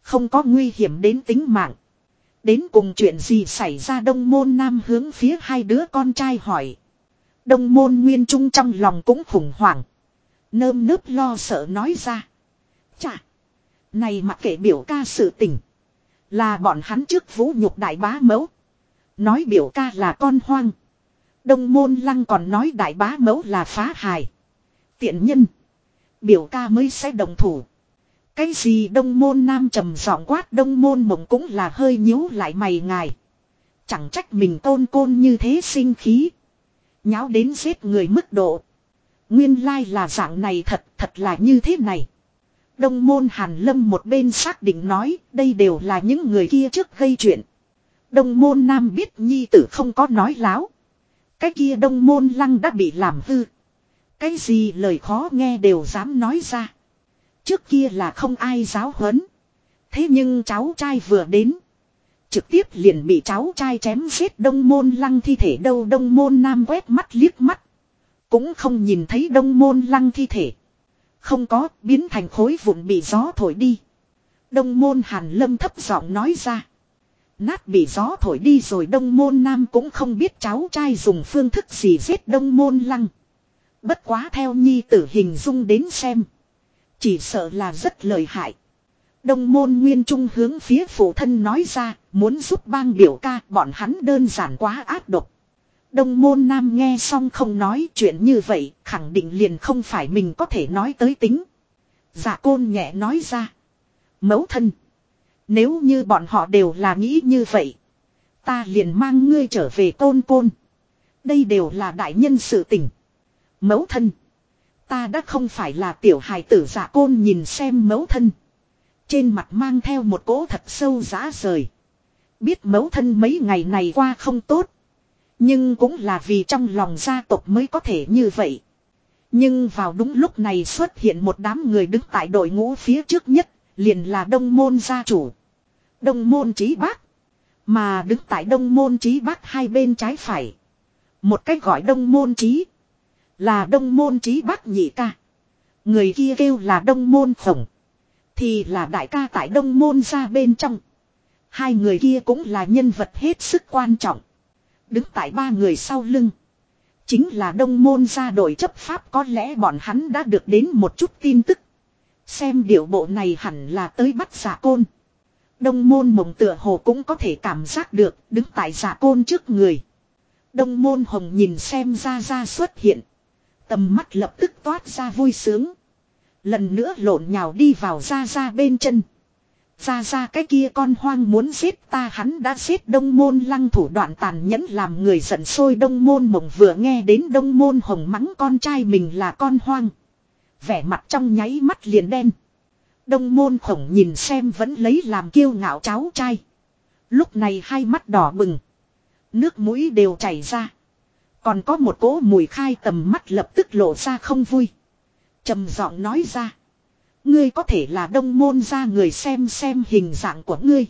Không có nguy hiểm đến tính mạng. Đến cùng chuyện gì xảy ra đông môn nam hướng phía hai đứa con trai hỏi. Đông môn nguyên trung trong lòng cũng khủng hoảng. Nơm nớp lo sợ nói ra. Chà. Này mặc kệ biểu ca sự tình. Là bọn hắn trước vũ nhục đại bá mẫu. Nói biểu ca là con hoang. Đông môn lăng còn nói đại bá mẫu là phá hài. Tiện nhân. Biểu ca mới sẽ đồng thủ. Cái gì đông môn nam trầm giọng quát đông môn mộng cũng là hơi nhíu lại mày ngài. Chẳng trách mình tôn côn như thế sinh khí. Nháo đến giết người mức độ. Nguyên lai là dạng này thật thật là như thế này. Đông môn hàn lâm một bên xác định nói, đây đều là những người kia trước gây chuyện. Đông môn nam biết nhi tử không có nói láo. Cái kia đông môn lăng đã bị làm hư. Cái gì lời khó nghe đều dám nói ra. Trước kia là không ai giáo huấn. Thế nhưng cháu trai vừa đến. Trực tiếp liền bị cháu trai chém giết đông môn lăng thi thể đâu đông môn nam quét mắt liếc mắt. Cũng không nhìn thấy đông môn lăng thi thể. Không có, biến thành khối vụn bị gió thổi đi. Đông môn hàn lâm thấp giọng nói ra. Nát bị gió thổi đi rồi đông môn nam cũng không biết cháu trai dùng phương thức gì giết đông môn lăng. Bất quá theo nhi tử hình dung đến xem. Chỉ sợ là rất lợi hại. Đông môn nguyên trung hướng phía phụ thân nói ra, muốn giúp bang biểu ca, bọn hắn đơn giản quá ác độc. Đông môn nam nghe xong không nói chuyện như vậy, khẳng định liền không phải mình có thể nói tới tính. Dạ côn nhẹ nói ra. Mẫu thân. Nếu như bọn họ đều là nghĩ như vậy. Ta liền mang ngươi trở về côn côn. Đây đều là đại nhân sự tình. Mẫu thân. Ta đã không phải là tiểu hài tử giả côn nhìn xem mẫu thân. Trên mặt mang theo một cỗ thật sâu giá rời. Biết mẫu thân mấy ngày này qua không tốt. Nhưng cũng là vì trong lòng gia tộc mới có thể như vậy. Nhưng vào đúng lúc này xuất hiện một đám người đứng tại đội ngũ phía trước nhất, liền là đông môn gia chủ. Đông môn trí bác. Mà đứng tại đông môn trí bác hai bên trái phải. Một cách gọi đông môn trí. Là đông môn trí bác nhị ca. Người kia kêu là đông môn khổng. Thì là đại ca tại đông môn ra bên trong. Hai người kia cũng là nhân vật hết sức quan trọng. Đứng tại ba người sau lưng. Chính là đông môn ra đội chấp pháp, có lẽ bọn hắn đã được đến một chút tin tức. Xem điệu bộ này hẳn là tới bắt giả côn. Đông môn mộng tựa hồ cũng có thể cảm giác được, đứng tại giả côn trước người. Đông môn hồng nhìn xem ra ra xuất hiện. Tầm mắt lập tức toát ra vui sướng. Lần nữa lộn nhào đi vào ra ra bên chân. Ra ra cái kia con hoang muốn giết ta hắn đã giết đông môn lăng thủ đoạn tàn nhẫn làm người giận sôi đông môn mộng vừa nghe đến đông môn hồng mắng con trai mình là con hoang. Vẻ mặt trong nháy mắt liền đen. Đông môn khổng nhìn xem vẫn lấy làm kiêu ngạo cháu trai. Lúc này hai mắt đỏ bừng. Nước mũi đều chảy ra. Còn có một cỗ mùi khai tầm mắt lập tức lộ ra không vui. trầm giọng nói ra. Ngươi có thể là đông môn ra người xem xem hình dạng của ngươi.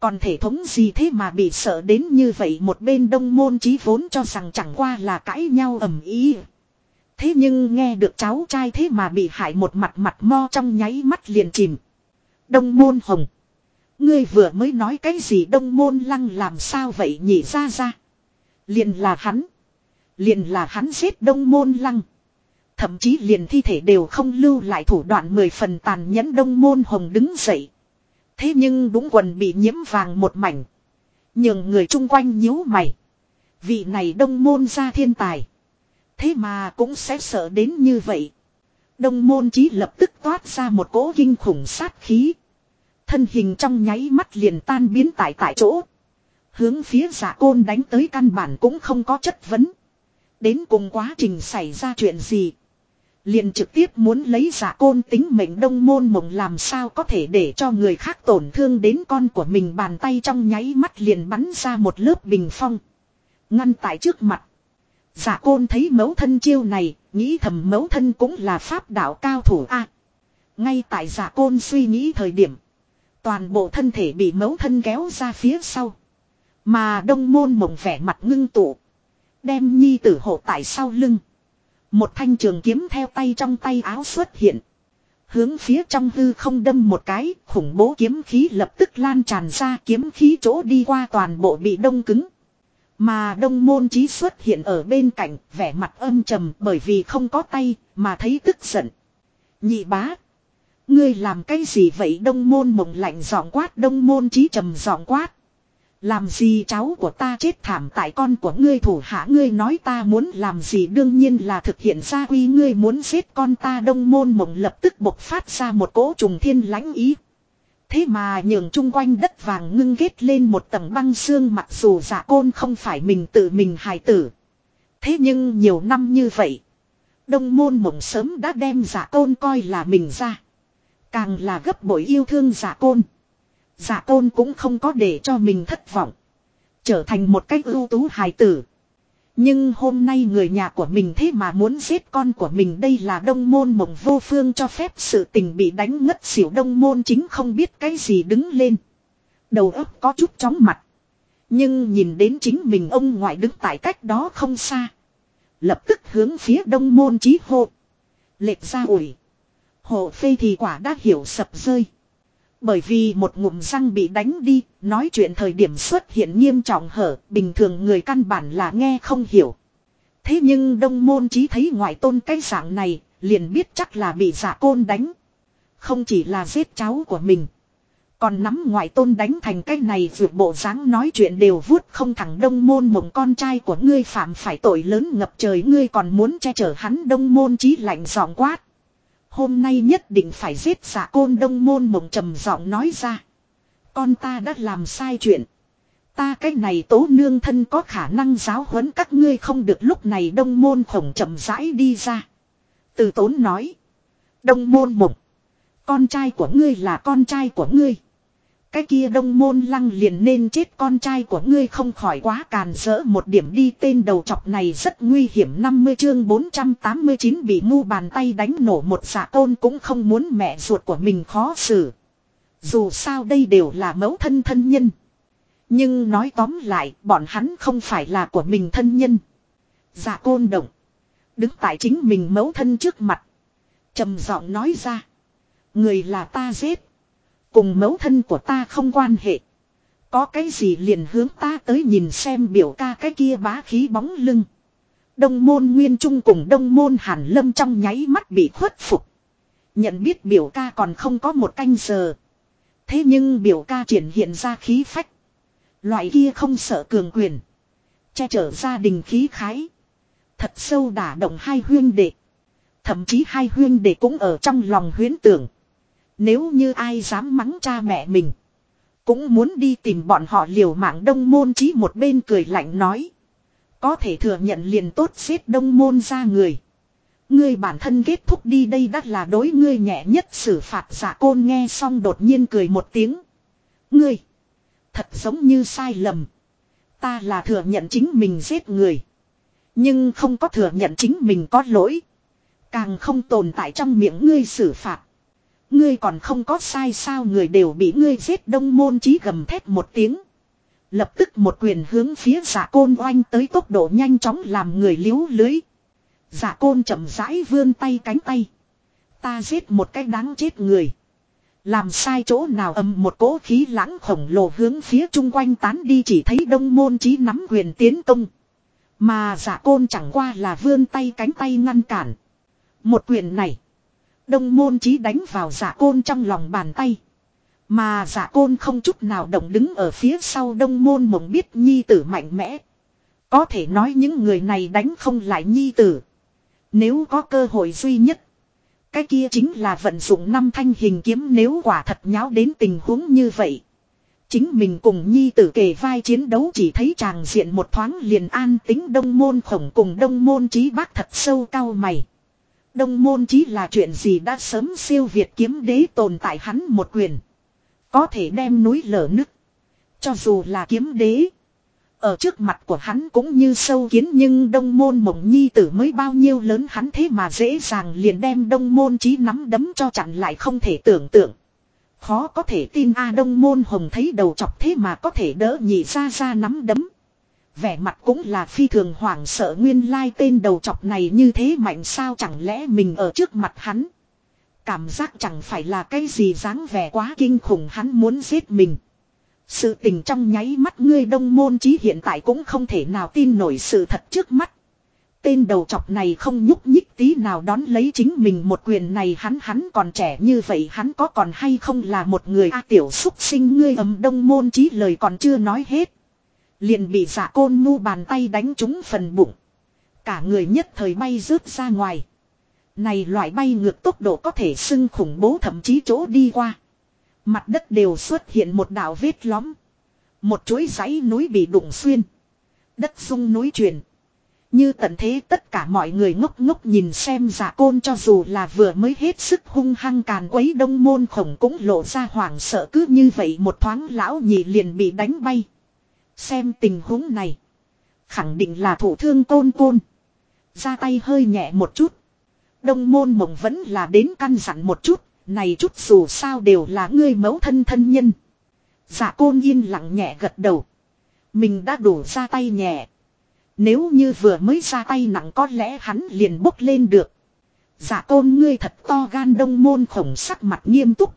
Còn thể thống gì thế mà bị sợ đến như vậy một bên đông môn chí vốn cho rằng chẳng qua là cãi nhau ầm ý. Thế nhưng nghe được cháu trai thế mà bị hại một mặt mặt mo trong nháy mắt liền chìm. Đông môn hồng. Ngươi vừa mới nói cái gì đông môn lăng làm sao vậy nhỉ ra ra. Liền là hắn. Liền là hắn giết đông môn lăng. Thậm chí liền thi thể đều không lưu lại thủ đoạn mười phần tàn nhẫn đông môn hồng đứng dậy. Thế nhưng đúng quần bị nhiễm vàng một mảnh. Nhưng người chung quanh nhíu mày. Vị này đông môn ra thiên tài. Thế mà cũng sẽ sợ đến như vậy. Đông môn chí lập tức toát ra một cỗ kinh khủng sát khí. Thân hình trong nháy mắt liền tan biến tại tại chỗ. Hướng phía giả côn đánh tới căn bản cũng không có chất vấn. Đến cùng quá trình xảy ra chuyện gì. Liền trực tiếp muốn lấy giả côn tính mệnh đông môn mộng làm sao có thể để cho người khác tổn thương đến con của mình bàn tay trong nháy mắt liền bắn ra một lớp bình phong. Ngăn tại trước mặt. Giả côn thấy mẫu thân chiêu này, nghĩ thầm mẫu thân cũng là pháp đạo cao thủ a. ngay tại giả côn suy nghĩ thời điểm. Toàn bộ thân thể bị mẫu thân kéo ra phía sau. Mà đông môn mộng vẻ mặt ngưng tụ. Đem nhi tử hộ tại sau lưng. Một thanh trường kiếm theo tay trong tay áo xuất hiện. Hướng phía trong hư không đâm một cái, khủng bố kiếm khí lập tức lan tràn ra kiếm khí chỗ đi qua toàn bộ bị đông cứng. Mà đông môn chí xuất hiện ở bên cạnh, vẻ mặt âm trầm bởi vì không có tay, mà thấy tức giận. Nhị bá. Ngươi làm cái gì vậy đông môn mộng lạnh giọng quát đông môn chí trầm giọng quát. Làm gì cháu của ta chết thảm tại con của ngươi thủ hạ ngươi nói ta muốn làm gì đương nhiên là thực hiện ra quy ngươi muốn giết con ta đông môn mộng lập tức bộc phát ra một cỗ trùng thiên lãnh ý. Thế mà nhường chung quanh đất vàng ngưng kết lên một tầng băng xương mặc dù giả côn không phải mình tự mình hài tử. Thế nhưng nhiều năm như vậy. Đông môn mộng sớm đã đem giả côn coi là mình ra. Càng là gấp bội yêu thương giả côn. Giả tôn cũng không có để cho mình thất vọng. Trở thành một cách ưu tú hài tử. Nhưng hôm nay người nhà của mình thế mà muốn giết con của mình đây là đông môn mộng vô phương cho phép sự tình bị đánh ngất xỉu đông môn chính không biết cái gì đứng lên. Đầu óc có chút chóng mặt. Nhưng nhìn đến chính mình ông ngoại đứng tại cách đó không xa. Lập tức hướng phía đông môn chí hộ. Lệch ra ủi. Hộ phê thì quả đã hiểu sập rơi. Bởi vì một ngụm răng bị đánh đi, nói chuyện thời điểm xuất hiện nghiêm trọng hở, bình thường người căn bản là nghe không hiểu. Thế nhưng đông môn chí thấy ngoại tôn cái dạng này, liền biết chắc là bị giả côn đánh. Không chỉ là giết cháu của mình. Còn nắm ngoại tôn đánh thành cái này vượt bộ dáng nói chuyện đều vuốt không thẳng đông môn mộng con trai của ngươi phạm phải tội lớn ngập trời ngươi còn muốn che chở hắn đông môn chí lạnh giọng quát. Hôm nay nhất định phải giết giả côn đông môn mộng trầm giọng nói ra. Con ta đã làm sai chuyện. Ta cái này tố nương thân có khả năng giáo huấn các ngươi không được lúc này đông môn khổng chậm rãi đi ra. Từ tốn nói. Đông môn mộng. Con trai của ngươi là con trai của ngươi. Cái kia đông môn lăng liền nên chết con trai của ngươi không khỏi quá càn rỡ một điểm đi tên đầu chọc này rất nguy hiểm 50 chương 489 bị mu bàn tay đánh nổ một giả tôn cũng không muốn mẹ ruột của mình khó xử. Dù sao đây đều là mẫu thân thân nhân. Nhưng nói tóm lại, bọn hắn không phải là của mình thân nhân. Giả côn động. Đứng tại chính mình mẫu thân trước mặt. trầm giọng nói ra. Người là ta giết. Cùng mẫu thân của ta không quan hệ. Có cái gì liền hướng ta tới nhìn xem biểu ca cái kia bá khí bóng lưng. Đông môn nguyên trung cùng đông môn hàn lâm trong nháy mắt bị khuất phục. Nhận biết biểu ca còn không có một canh giờ. Thế nhưng biểu ca triển hiện ra khí phách. Loại kia không sợ cường quyền. Che chở gia đình khí khái. Thật sâu đả động hai huyên đệ. Thậm chí hai huyên đệ cũng ở trong lòng huyến tưởng. Nếu như ai dám mắng cha mẹ mình. Cũng muốn đi tìm bọn họ liều mạng đông môn chí một bên cười lạnh nói. Có thể thừa nhận liền tốt xếp đông môn ra người. Ngươi bản thân kết thúc đi đây đắt là đối ngươi nhẹ nhất xử phạt giả côn nghe xong đột nhiên cười một tiếng. Ngươi. Thật giống như sai lầm. Ta là thừa nhận chính mình giết người. Nhưng không có thừa nhận chính mình có lỗi. Càng không tồn tại trong miệng ngươi xử phạt. Ngươi còn không có sai sao người đều bị ngươi giết đông môn chí gầm thét một tiếng. Lập tức một quyền hướng phía giả côn oanh tới tốc độ nhanh chóng làm người liếu lưới. Giả côn chậm rãi vươn tay cánh tay. Ta giết một cái đáng chết người. Làm sai chỗ nào âm một cỗ khí lãng khổng lồ hướng phía chung quanh tán đi chỉ thấy đông môn chí nắm quyền tiến công. Mà giả côn chẳng qua là vươn tay cánh tay ngăn cản. Một quyền này. Đông môn chí đánh vào giả côn trong lòng bàn tay. Mà giả côn không chút nào động đứng ở phía sau đông môn mộng biết nhi tử mạnh mẽ. Có thể nói những người này đánh không lại nhi tử. Nếu có cơ hội duy nhất. Cái kia chính là vận dụng năm thanh hình kiếm nếu quả thật nháo đến tình huống như vậy. Chính mình cùng nhi tử kề vai chiến đấu chỉ thấy chàng diện một thoáng liền an tính đông môn khổng cùng đông môn trí bác thật sâu cao mày. Đông môn chí là chuyện gì đã sớm siêu việt kiếm đế tồn tại hắn một quyền. Có thể đem núi lở nứt. Cho dù là kiếm đế. Ở trước mặt của hắn cũng như sâu kiến nhưng đông môn mộng nhi tử mới bao nhiêu lớn hắn thế mà dễ dàng liền đem đông môn chí nắm đấm cho chặn lại không thể tưởng tượng. Khó có thể tin A đông môn hồng thấy đầu chọc thế mà có thể đỡ nhị ra ra nắm đấm. Vẻ mặt cũng là phi thường hoảng sợ nguyên lai tên đầu chọc này như thế mạnh sao chẳng lẽ mình ở trước mặt hắn. Cảm giác chẳng phải là cái gì dáng vẻ quá kinh khủng hắn muốn giết mình. Sự tình trong nháy mắt ngươi đông môn chí hiện tại cũng không thể nào tin nổi sự thật trước mắt. Tên đầu chọc này không nhúc nhích tí nào đón lấy chính mình một quyền này hắn hắn còn trẻ như vậy hắn có còn hay không là một người a tiểu xúc sinh ngươi ầm đông môn chí lời còn chưa nói hết. Liền bị giả côn nu bàn tay đánh trúng phần bụng. Cả người nhất thời bay rớt ra ngoài. Này loại bay ngược tốc độ có thể xưng khủng bố thậm chí chỗ đi qua. Mặt đất đều xuất hiện một đảo vết lõm. Một chuỗi dãy núi bị đụng xuyên. Đất sung núi chuyển Như tận thế tất cả mọi người ngốc ngốc nhìn xem giả côn cho dù là vừa mới hết sức hung hăng càn quấy đông môn khổng cũng lộ ra hoảng sợ cứ như vậy một thoáng lão nhị liền bị đánh bay. Xem tình huống này. Khẳng định là thủ thương côn côn. Ra tay hơi nhẹ một chút. Đông môn mộng vẫn là đến căn dặn một chút. Này chút dù sao đều là ngươi mẫu thân thân nhân. giả côn yên lặng nhẹ gật đầu. Mình đã đủ ra tay nhẹ. Nếu như vừa mới ra tay nặng có lẽ hắn liền bốc lên được. giả côn ngươi thật to gan đông môn khổng sắc mặt nghiêm túc.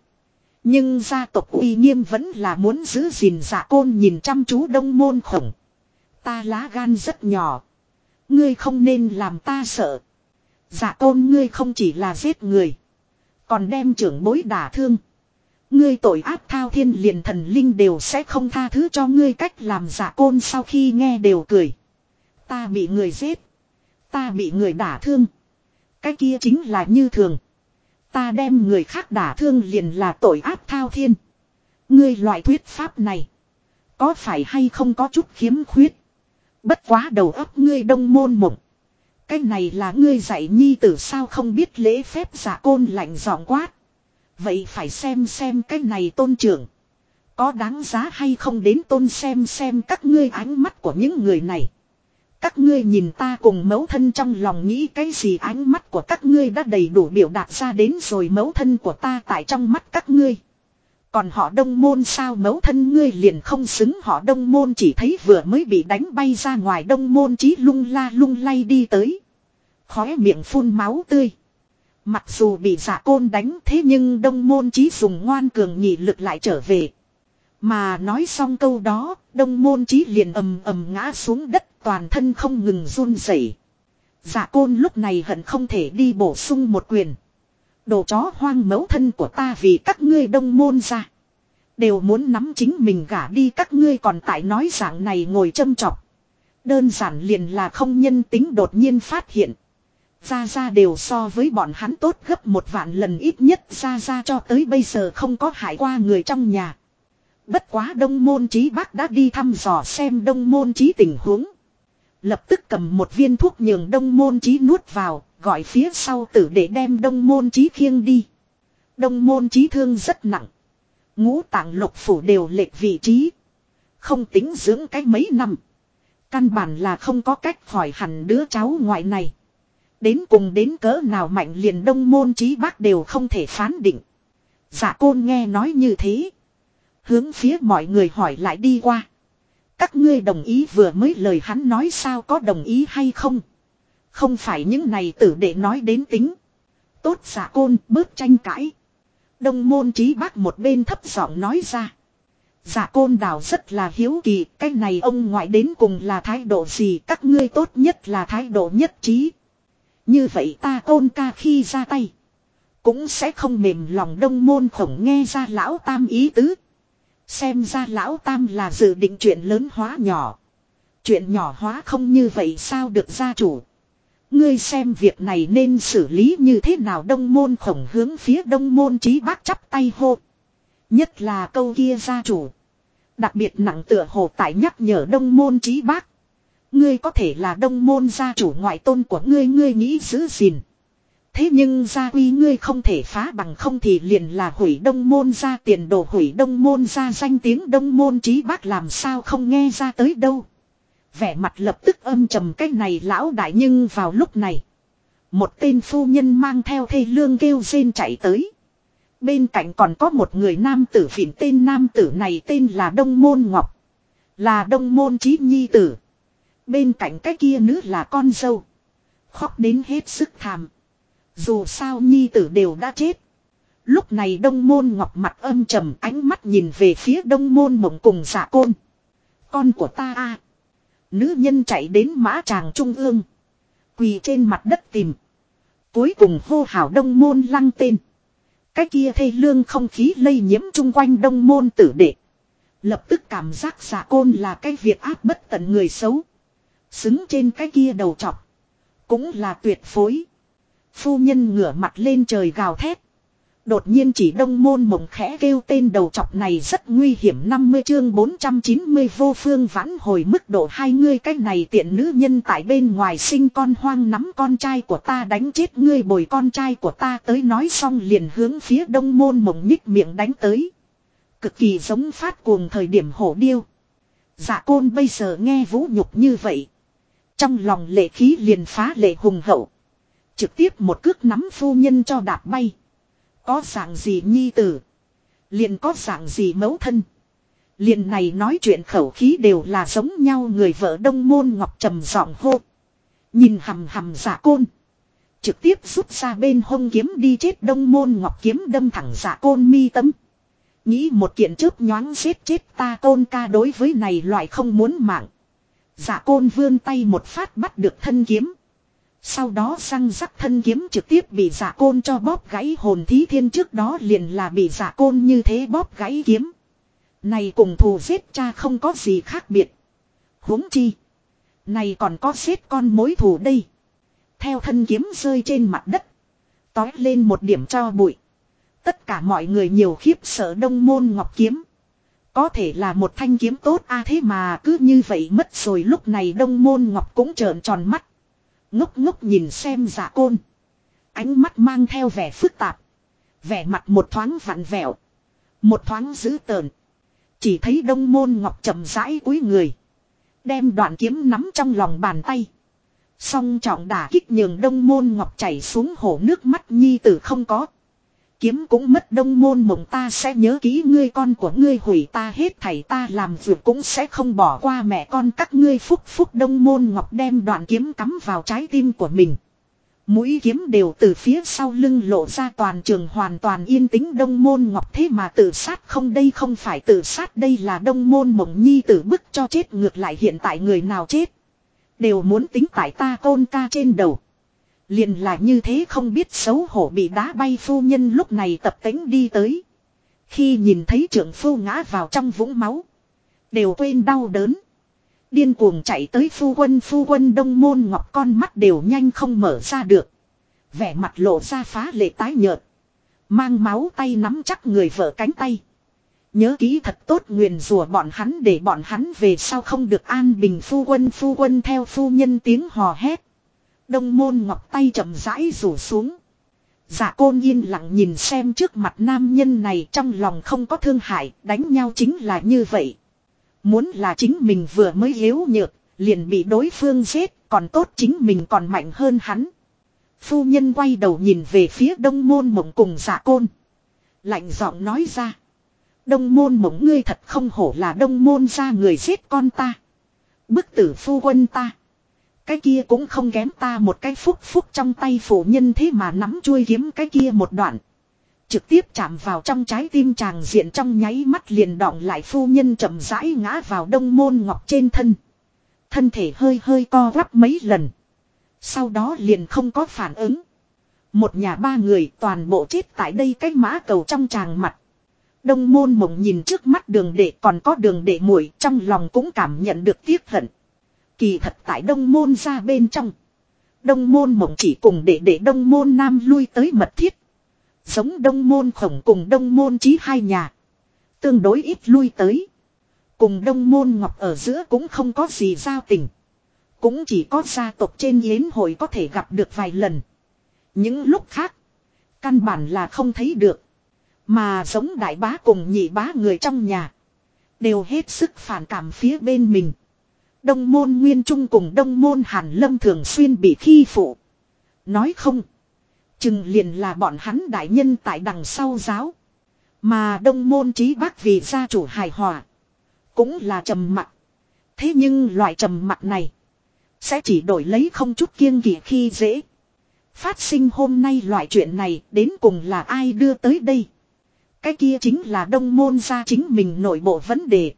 Nhưng gia tộc uy nghiêm vẫn là muốn giữ gìn giả côn nhìn chăm chú đông môn khổng. Ta lá gan rất nhỏ. Ngươi không nên làm ta sợ. Giả côn ngươi không chỉ là giết người. Còn đem trưởng bối đả thương. Ngươi tội ác thao thiên liền thần linh đều sẽ không tha thứ cho ngươi cách làm giả côn sau khi nghe đều cười. Ta bị người giết. Ta bị người đả thương. Cái kia chính là như thường. Ta đem người khác đả thương liền là tội ác thao thiên. Ngươi loại thuyết pháp này. Có phải hay không có chút khiếm khuyết. Bất quá đầu óc ngươi đông môn mộng. Cái này là ngươi dạy nhi tử sao không biết lễ phép giả côn lạnh giọng quát. Vậy phải xem xem cái này tôn trưởng. Có đáng giá hay không đến tôn xem xem các ngươi ánh mắt của những người này. Các ngươi nhìn ta cùng mẫu thân trong lòng nghĩ cái gì, ánh mắt của các ngươi đã đầy đủ biểu đạt ra đến rồi, mẫu thân của ta tại trong mắt các ngươi. Còn họ đông môn sao, mẫu thân ngươi liền không xứng, họ đông môn chỉ thấy vừa mới bị đánh bay ra ngoài, đông môn chí lung la lung lay đi tới. Khóe miệng phun máu tươi. Mặc dù bị giả côn đánh thế nhưng đông môn chí dùng ngoan cường nhị lực lại trở về. Mà nói xong câu đó, đông môn chí liền ầm ầm ngã xuống đất toàn thân không ngừng run rẩy. Dạ côn lúc này hận không thể đi bổ sung một quyền. Đồ chó hoang mẫu thân của ta vì các ngươi đông môn ra. Đều muốn nắm chính mình gả đi các ngươi còn tại nói dạng này ngồi châm chọc. Đơn giản liền là không nhân tính đột nhiên phát hiện. Ra ra đều so với bọn hắn tốt gấp một vạn lần ít nhất ra ra cho tới bây giờ không có hại qua người trong nhà. Bất quá đông môn trí bác đã đi thăm dò xem đông môn trí tình huống. Lập tức cầm một viên thuốc nhường đông môn trí nuốt vào, gọi phía sau tử để đem đông môn trí khiêng đi. Đông môn trí thương rất nặng. Ngũ tạng lục phủ đều lệch vị trí. Không tính dưỡng cách mấy năm. Căn bản là không có cách khỏi hẳn đứa cháu ngoại này. Đến cùng đến cỡ nào mạnh liền đông môn trí bác đều không thể phán định. Dạ côn nghe nói như thế. Hướng phía mọi người hỏi lại đi qua. Các ngươi đồng ý vừa mới lời hắn nói sao có đồng ý hay không? Không phải những này tử để nói đến tính. Tốt giả côn bớt tranh cãi. Đông môn trí bác một bên thấp giọng nói ra. Giả côn đào rất là hiếu kỳ, cái này ông ngoại đến cùng là thái độ gì, các ngươi tốt nhất là thái độ nhất trí. Như vậy ta côn ca khi ra tay. Cũng sẽ không mềm lòng đông môn khổng nghe ra lão tam ý tứ. Xem ra lão tam là dự định chuyện lớn hóa nhỏ. Chuyện nhỏ hóa không như vậy sao được gia chủ. Ngươi xem việc này nên xử lý như thế nào đông môn khổng hướng phía đông môn trí bác chắp tay hô. Nhất là câu kia gia chủ. Đặc biệt nặng tựa hồ tại nhắc nhở đông môn trí bác. Ngươi có thể là đông môn gia chủ ngoại tôn của ngươi ngươi nghĩ giữ gìn. Thế nhưng gia quy ngươi không thể phá bằng không thì liền là hủy đông môn ra tiền đồ, hủy đông môn ra danh tiếng, đông môn trí bác làm sao không nghe ra tới đâu. Vẻ mặt lập tức âm trầm cái này lão đại nhưng vào lúc này. Một tên phu nhân mang theo thê lương kêu rên chạy tới. Bên cạnh còn có một người nam tử phỉn tên nam tử này tên là Đông Môn Ngọc. Là Đông Môn Chí Nhi tử. Bên cạnh cái kia nữ là con dâu. Khóc đến hết sức thàm. Dù sao Nhi tử đều đã chết. Lúc này Đông Môn Ngọc mặt âm trầm ánh mắt nhìn về phía Đông Môn Mộng cùng giả côn. Con của ta a Nữ nhân chạy đến mã tràng trung ương. Quỳ trên mặt đất tìm. Cuối cùng hô hào đông môn lăng tên. Cái kia thê lương không khí lây nhiễm chung quanh đông môn tử đệ. Lập tức cảm giác giả côn là cái việc áp bất tận người xấu. Xứng trên cái kia đầu chọc. Cũng là tuyệt phối. Phu nhân ngửa mặt lên trời gào thét. Đột nhiên chỉ đông môn mộng khẽ kêu tên đầu chọc này rất nguy hiểm 50 chương 490 vô phương vãn hồi mức độ hai ngươi cách này tiện nữ nhân tại bên ngoài sinh con hoang nắm con trai của ta đánh chết ngươi bồi con trai của ta tới nói xong liền hướng phía đông môn mộng nhích miệng đánh tới. Cực kỳ giống phát cuồng thời điểm hổ điêu. Dạ côn bây giờ nghe vũ nhục như vậy. Trong lòng lệ khí liền phá lệ hùng hậu. Trực tiếp một cước nắm phu nhân cho đạp bay. Có dạng gì nhi tử. Liền có dạng gì mẫu thân. Liền này nói chuyện khẩu khí đều là giống nhau người vợ đông môn ngọc trầm giọng hô. Nhìn hầm hầm giả côn. Trực tiếp rút ra bên hông kiếm đi chết đông môn ngọc kiếm đâm thẳng giả côn mi tâm. Nghĩ một kiện chớp nhoáng giết chết ta côn ca đối với này loại không muốn mạng. Giả côn vươn tay một phát bắt được thân kiếm. Sau đó răng rắc thân kiếm trực tiếp bị giả côn cho bóp gãy hồn thí thiên trước đó liền là bị giả côn như thế bóp gãy kiếm. Này cùng thù giết cha không có gì khác biệt. huống chi. Này còn có giết con mối thù đây. Theo thân kiếm rơi trên mặt đất. Tói lên một điểm cho bụi. Tất cả mọi người nhiều khiếp sợ đông môn ngọc kiếm. Có thể là một thanh kiếm tốt, a à thế mà cứ như vậy mất rồi, lúc này đông môn ngọc cũng trợn tròn mắt. Ngốc ngốc nhìn xem giả côn. Ánh mắt mang theo vẻ phức tạp. Vẻ mặt một thoáng vặn vẹo. Một thoáng dữ tợn. Chỉ thấy đông môn ngọc chậm rãi cúi người. Đem đoạn kiếm nắm trong lòng bàn tay. Song trọng đả kích nhường đông môn ngọc chảy xuống hồ nước mắt nhi tử không có. Kiếm cũng mất đông môn mộng ta sẽ nhớ kỹ ngươi con của ngươi hủy ta hết thảy ta làm việc cũng sẽ không bỏ qua mẹ con các ngươi phúc phúc đông môn ngọc đem đoạn kiếm cắm vào trái tim của mình. Mũi kiếm đều từ phía sau lưng lộ ra toàn trường hoàn toàn yên tĩnh đông môn ngọc thế mà tự sát không đây không phải tự sát đây là đông môn mộng nhi tử bức cho chết ngược lại hiện tại người nào chết. Đều muốn tính tại ta côn ca trên đầu. Liền là như thế không biết xấu hổ bị đá bay phu nhân lúc này tập tính đi tới. Khi nhìn thấy trưởng phu ngã vào trong vũng máu. Đều quên đau đớn. Điên cuồng chạy tới phu quân phu quân đông môn ngọc con mắt đều nhanh không mở ra được. Vẻ mặt lộ ra phá lệ tái nhợt. Mang máu tay nắm chắc người vợ cánh tay. Nhớ kỹ thật tốt nguyền rùa bọn hắn để bọn hắn về sau không được an bình phu quân phu quân theo phu nhân tiếng hò hét. Đông môn ngọc tay chậm rãi rủ xuống. Dạ côn yên lặng nhìn xem trước mặt nam nhân này trong lòng không có thương hại, đánh nhau chính là như vậy. Muốn là chính mình vừa mới yếu nhược, liền bị đối phương giết, còn tốt chính mình còn mạnh hơn hắn. Phu nhân quay đầu nhìn về phía đông môn mộng cùng dạ côn. Lạnh giọng nói ra. Đông môn mộng ngươi thật không hổ là đông môn ra người giết con ta. Bức tử phu quân ta. Cái kia cũng không kém ta một cái phúc phúc trong tay phụ nhân thế mà nắm chuôi kiếm cái kia một đoạn. Trực tiếp chạm vào trong trái tim chàng diện trong nháy mắt liền đọng lại phu nhân chậm rãi ngã vào đông môn ngọc trên thân. Thân thể hơi hơi co rắp mấy lần. Sau đó liền không có phản ứng. Một nhà ba người toàn bộ chết tại đây cái mã cầu trong tràng mặt. Đông môn mộng nhìn trước mắt đường đệ còn có đường đệ muội, trong lòng cũng cảm nhận được tiếc hận. Kỳ thật tại đông môn ra bên trong. Đông môn mộng chỉ cùng để để đông môn nam lui tới mật thiết. Giống đông môn khổng cùng đông môn chí hai nhà. Tương đối ít lui tới. Cùng đông môn ngọc ở giữa cũng không có gì giao tình. Cũng chỉ có gia tộc trên yến hội có thể gặp được vài lần. Những lúc khác. Căn bản là không thấy được. Mà giống đại bá cùng nhị bá người trong nhà. Đều hết sức phản cảm phía bên mình. Đông môn Nguyên Trung cùng đông môn Hàn Lâm thường xuyên bị khi phụ. Nói không. Chừng liền là bọn hắn đại nhân tại đằng sau giáo. Mà đông môn trí bác vì gia chủ hài hòa. Cũng là trầm mặc. Thế nhưng loại trầm mặc này. Sẽ chỉ đổi lấy không chút kiêng kỵ khi dễ. Phát sinh hôm nay loại chuyện này đến cùng là ai đưa tới đây. Cái kia chính là đông môn gia chính mình nội bộ vấn đề.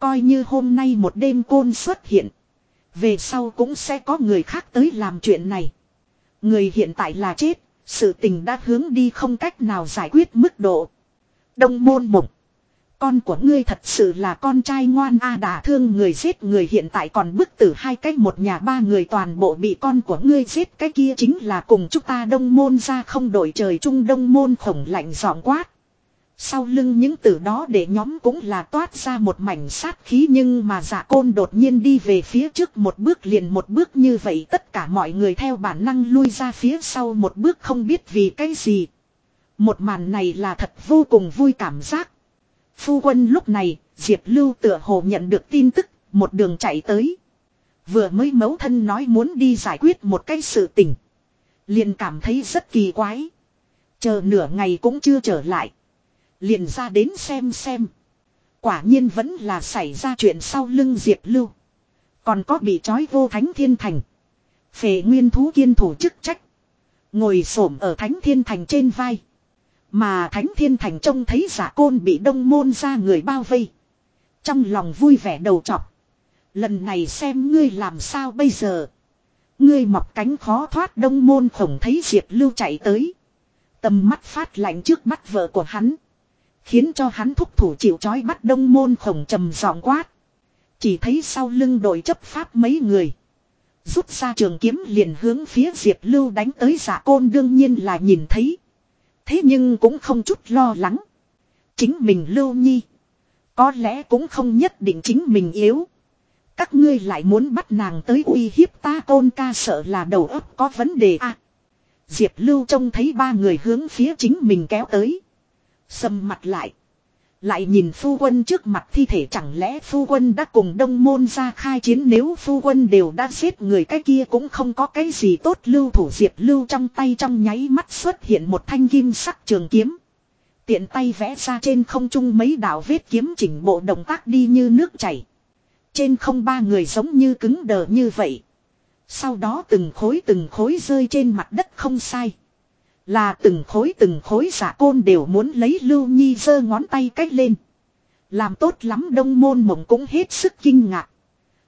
Coi như hôm nay một đêm côn xuất hiện. Về sau cũng sẽ có người khác tới làm chuyện này. Người hiện tại là chết, sự tình đã hướng đi không cách nào giải quyết mức độ. Đông môn mộng. Con của ngươi thật sự là con trai ngoan a đà thương người giết người hiện tại còn bức tử hai cách một nhà ba người toàn bộ bị con của ngươi giết cái kia chính là cùng chúng ta đông môn ra không đổi trời chung đông môn khổng lạnh giọng quát. Sau lưng những tử đó để nhóm cũng là toát ra một mảnh sát khí nhưng mà giả côn đột nhiên đi về phía trước một bước liền một bước như vậy tất cả mọi người theo bản năng lui ra phía sau một bước không biết vì cái gì. Một màn này là thật vô cùng vui cảm giác. Phu quân lúc này, Diệp Lưu tựa hồ nhận được tin tức, một đường chạy tới. Vừa mới mấu thân nói muốn đi giải quyết một cái sự tình. Liền cảm thấy rất kỳ quái. Chờ nửa ngày cũng chưa trở lại. Liền ra đến xem xem. Quả nhiên vẫn là xảy ra chuyện sau lưng Diệp Lưu. Còn có bị trói vô thánh thiên thành. Phệ nguyên thú kiên thủ chức trách. Ngồi xổm ở thánh thiên thành trên vai. Mà thánh thiên thành trông thấy giả côn bị đông môn ra người bao vây. Trong lòng vui vẻ đầu chọc. Lần này xem ngươi làm sao bây giờ. Ngươi mọc cánh khó thoát đông môn khổng thấy Diệp Lưu chạy tới. Tầm mắt phát lạnh trước mắt vợ của hắn. Khiến cho hắn thúc thủ chịu chói bắt đông môn khổng trầm giọng quát. Chỉ thấy sau lưng đội chấp pháp mấy người. Rút ra trường kiếm liền hướng phía Diệp Lưu đánh tới giả côn đương nhiên là nhìn thấy. Thế nhưng cũng không chút lo lắng. Chính mình Lưu Nhi. Có lẽ cũng không nhất định chính mình yếu. Các ngươi lại muốn bắt nàng tới uy hiếp ta côn ca sợ là đầu óc có vấn đề à. Diệp Lưu trông thấy ba người hướng phía chính mình kéo tới. Sầm mặt lại. Lại nhìn phu quân trước mặt thi thể chẳng lẽ phu quân đã cùng đông môn ra khai chiến nếu phu quân đều đã giết người cái kia cũng không có cái gì tốt lưu thủ diệp lưu trong tay trong nháy mắt xuất hiện một thanh kim sắc trường kiếm. Tiện tay vẽ ra trên không trung mấy đạo vết kiếm chỉnh bộ động tác đi như nước chảy. Trên không ba người giống như cứng đờ như vậy. Sau đó từng khối từng khối rơi trên mặt đất không sai. Là từng khối từng khối giả côn đều muốn lấy Lưu Nhi giơ ngón tay cách lên. Làm tốt lắm đông môn mộng cũng hết sức kinh ngạc.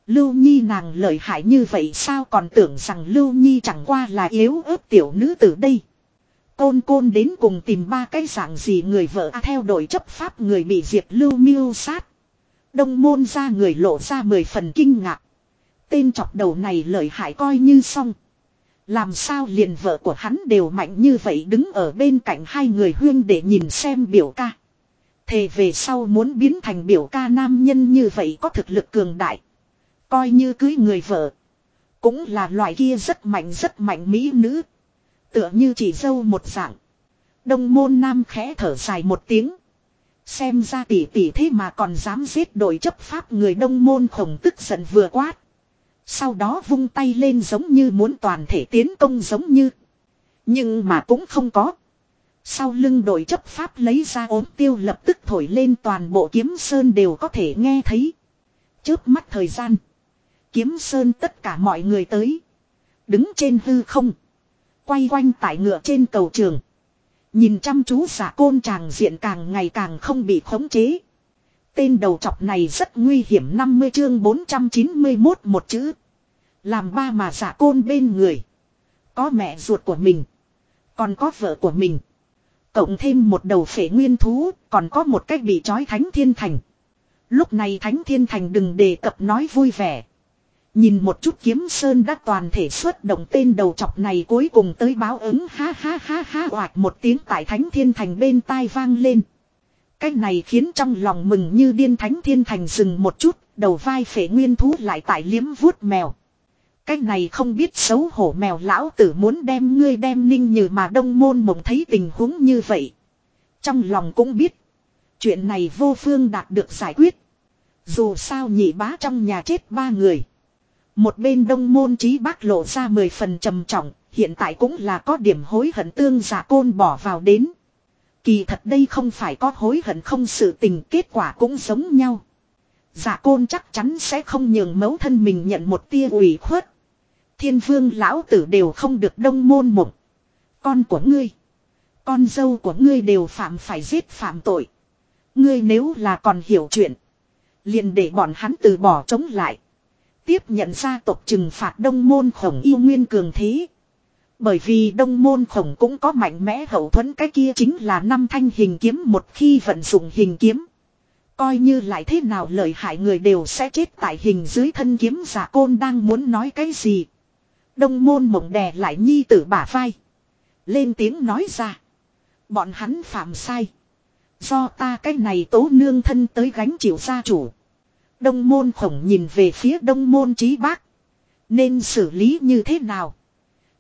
Lưu Nhi nàng lợi hại như vậy sao còn tưởng rằng Lưu Nhi chẳng qua là yếu ớt tiểu nữ từ đây. Côn côn đến cùng tìm ba cái dạng gì người vợ à, theo đội chấp pháp người bị diệt Lưu miêu sát. Đông môn ra người lộ ra mười phần kinh ngạc. Tên chọc đầu này lợi hại coi như xong. Làm sao liền vợ của hắn đều mạnh như vậy đứng ở bên cạnh hai người huyên để nhìn xem biểu ca. Thề về sau muốn biến thành biểu ca nam nhân như vậy có thực lực cường đại. Coi như cưới người vợ. Cũng là loại kia rất mạnh rất mạnh mỹ nữ. Tựa như chỉ dâu một dạng. Đông môn nam khẽ thở dài một tiếng. Xem ra tỷ tỷ thế mà còn dám giết đội chấp pháp người đông môn khổng tức giận vừa quát. Sau đó vung tay lên giống như muốn toàn thể tiến công giống như. Nhưng mà cũng không có. Sau lưng đội chấp pháp lấy ra ốm tiêu lập tức thổi lên toàn bộ kiếm sơn đều có thể nghe thấy. Chớp mắt thời gian. Kiếm sơn tất cả mọi người tới. Đứng trên hư không. Quay quanh tại ngựa trên cầu trường. Nhìn chăm chú giả côn tràng diện càng ngày càng không bị khống chế. Tên đầu chọc này rất nguy hiểm 50 chương 491 một chữ. Làm ba mà giả côn bên người. Có mẹ ruột của mình. Còn có vợ của mình. Cộng thêm một đầu phể nguyên thú. Còn có một cách bị trói thánh thiên thành. Lúc này thánh thiên thành đừng đề cập nói vui vẻ. Nhìn một chút kiếm sơn đã toàn thể xuất động, tên đầu chọc này cuối cùng tới báo ứng, ha ha ha ha, oạt một tiếng tại thánh thiên thành bên tai vang lên. Cái này khiến trong lòng mừng như điên thánh thiên thành dừng một chút, đầu vai phể nguyên thú lại tại liếm vuốt mèo. Cái này không biết xấu hổ mèo lão tử muốn đem ngươi đem ninh như mà đông môn mộng thấy tình huống như vậy. Trong lòng cũng biết. Chuyện này vô phương đạt được giải quyết. Dù sao nhị bá trong nhà chết ba người. Một bên đông môn trí bác lộ ra mười phần trầm trọng, hiện tại cũng là có điểm hối hận tương giả côn bỏ vào đến. Kỳ thật đây không phải có hối hận không sự tình, kết quả cũng giống nhau. Giả côn chắc chắn sẽ không nhường mấu thân mình nhận một tia ủy khuất. Thiên vương lão tử đều không được đông môn mộng. Con của ngươi. Con dâu của ngươi đều phạm phải giết phạm tội. Ngươi nếu là còn hiểu chuyện. liền để bọn hắn từ bỏ chống lại. Tiếp nhận gia tộc trừng phạt đông môn khổng yêu nguyên cường thế. Bởi vì đông môn khổng cũng có mạnh mẽ hậu thuẫn, cái kia chính là năm thanh hình kiếm, một khi vận dụng hình kiếm. Coi như lại thế nào lợi hại người đều sẽ chết tại hình dưới thân kiếm giả côn đang muốn nói cái gì. Đông môn mộng đè lại nhi tử bả vai. Lên tiếng nói ra. Bọn hắn phạm sai. Do ta cái này tố nương thân tới gánh chịu gia chủ. Đông môn khổng nhìn về phía đông môn trí bác. Nên xử lý như thế nào?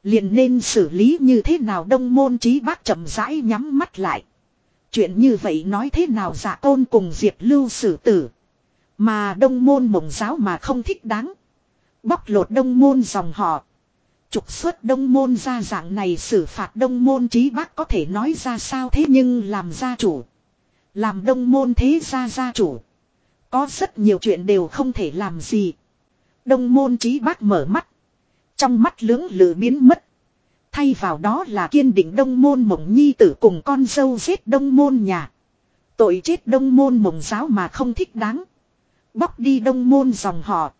Liền nên xử lý như thế nào đông môn trí bác chậm rãi nhắm mắt lại. Chuyện như vậy nói thế nào giả tôn cùng diệt lưu xử tử. Mà đông môn mộng giáo mà không thích đáng. Bóc lột đông môn dòng họ. Trục xuất đông môn ra dạng này xử phạt đông môn trí bác có thể nói ra sao thế nhưng làm gia chủ. Làm đông môn thế gia gia chủ. Có rất nhiều chuyện đều không thể làm gì. Đông môn trí bác mở mắt. Trong mắt lưỡng lự biến mất. Thay vào đó là kiên định đông môn mộng nhi tử cùng con dâu giết đông môn nhà. Tội chết đông môn mộng giáo mà không thích đáng. Bóc đi đông môn dòng họ.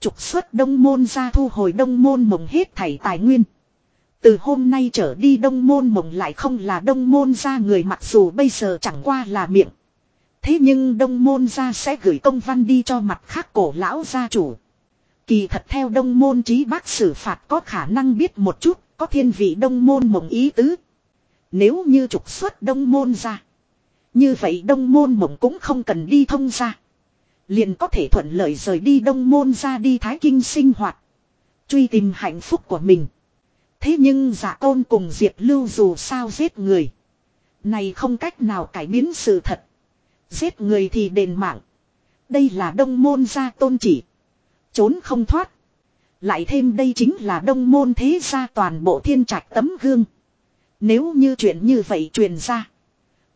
Trục xuất đông môn ra thu hồi đông môn mộng hết thảy tài nguyên. Từ hôm nay trở đi đông môn mộng lại không là đông môn ra người mặc dù bây giờ chẳng qua là miệng. Thế nhưng đông môn gia sẽ gửi công văn đi cho mặt khác cổ lão gia chủ. Kỳ thật theo đông môn trí bác xử phạt có khả năng biết một chút, có thiên vị đông môn mộng ý tứ. Nếu như trục xuất đông môn ra. Như vậy đông môn mộng cũng không cần đi thông ra. Liền có thể thuận lợi rời đi đông môn ra đi thái kinh sinh hoạt. Truy tìm hạnh phúc của mình. Thế nhưng giả tôn cùng Diệp lưu dù sao giết người. Này không cách nào cải biến sự thật. Giết người thì đền mạng. Đây là đông môn gia tôn chỉ. Trốn không thoát. Lại thêm đây chính là đông môn thế gia toàn bộ thiên trạch tấm gương. Nếu như chuyện như vậy truyền ra.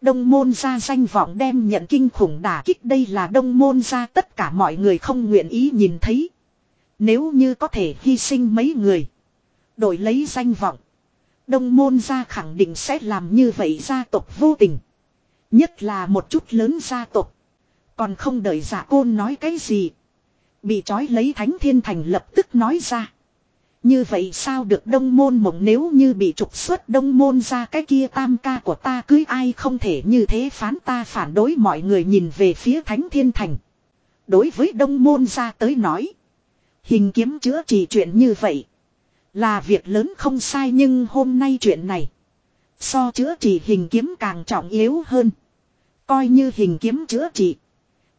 Đông môn gia danh vọng đem nhận kinh khủng đả kích đây là đông môn gia tất cả mọi người không nguyện ý nhìn thấy. Nếu như có thể hy sinh mấy người. Đổi lấy danh vọng. Đông môn gia khẳng định sẽ làm như vậy gia tộc vô tình. Nhất là một chút lớn gia tộc. Còn không đợi giả côn nói cái gì. Bị trói lấy thánh thiên thành lập tức nói ra. Như vậy sao được đông môn mộng nếu như bị trục xuất đông môn ra cái kia tam ca của ta cưới ai không thể như thế phán ta phản đối mọi người nhìn về phía thánh thiên thành. Đối với đông môn ra tới nói. Hình kiếm chữa trị chuyện như vậy. Là việc lớn không sai nhưng hôm nay chuyện này. So chữa trị hình kiếm càng trọng yếu hơn. Coi như hình kiếm chữa trị.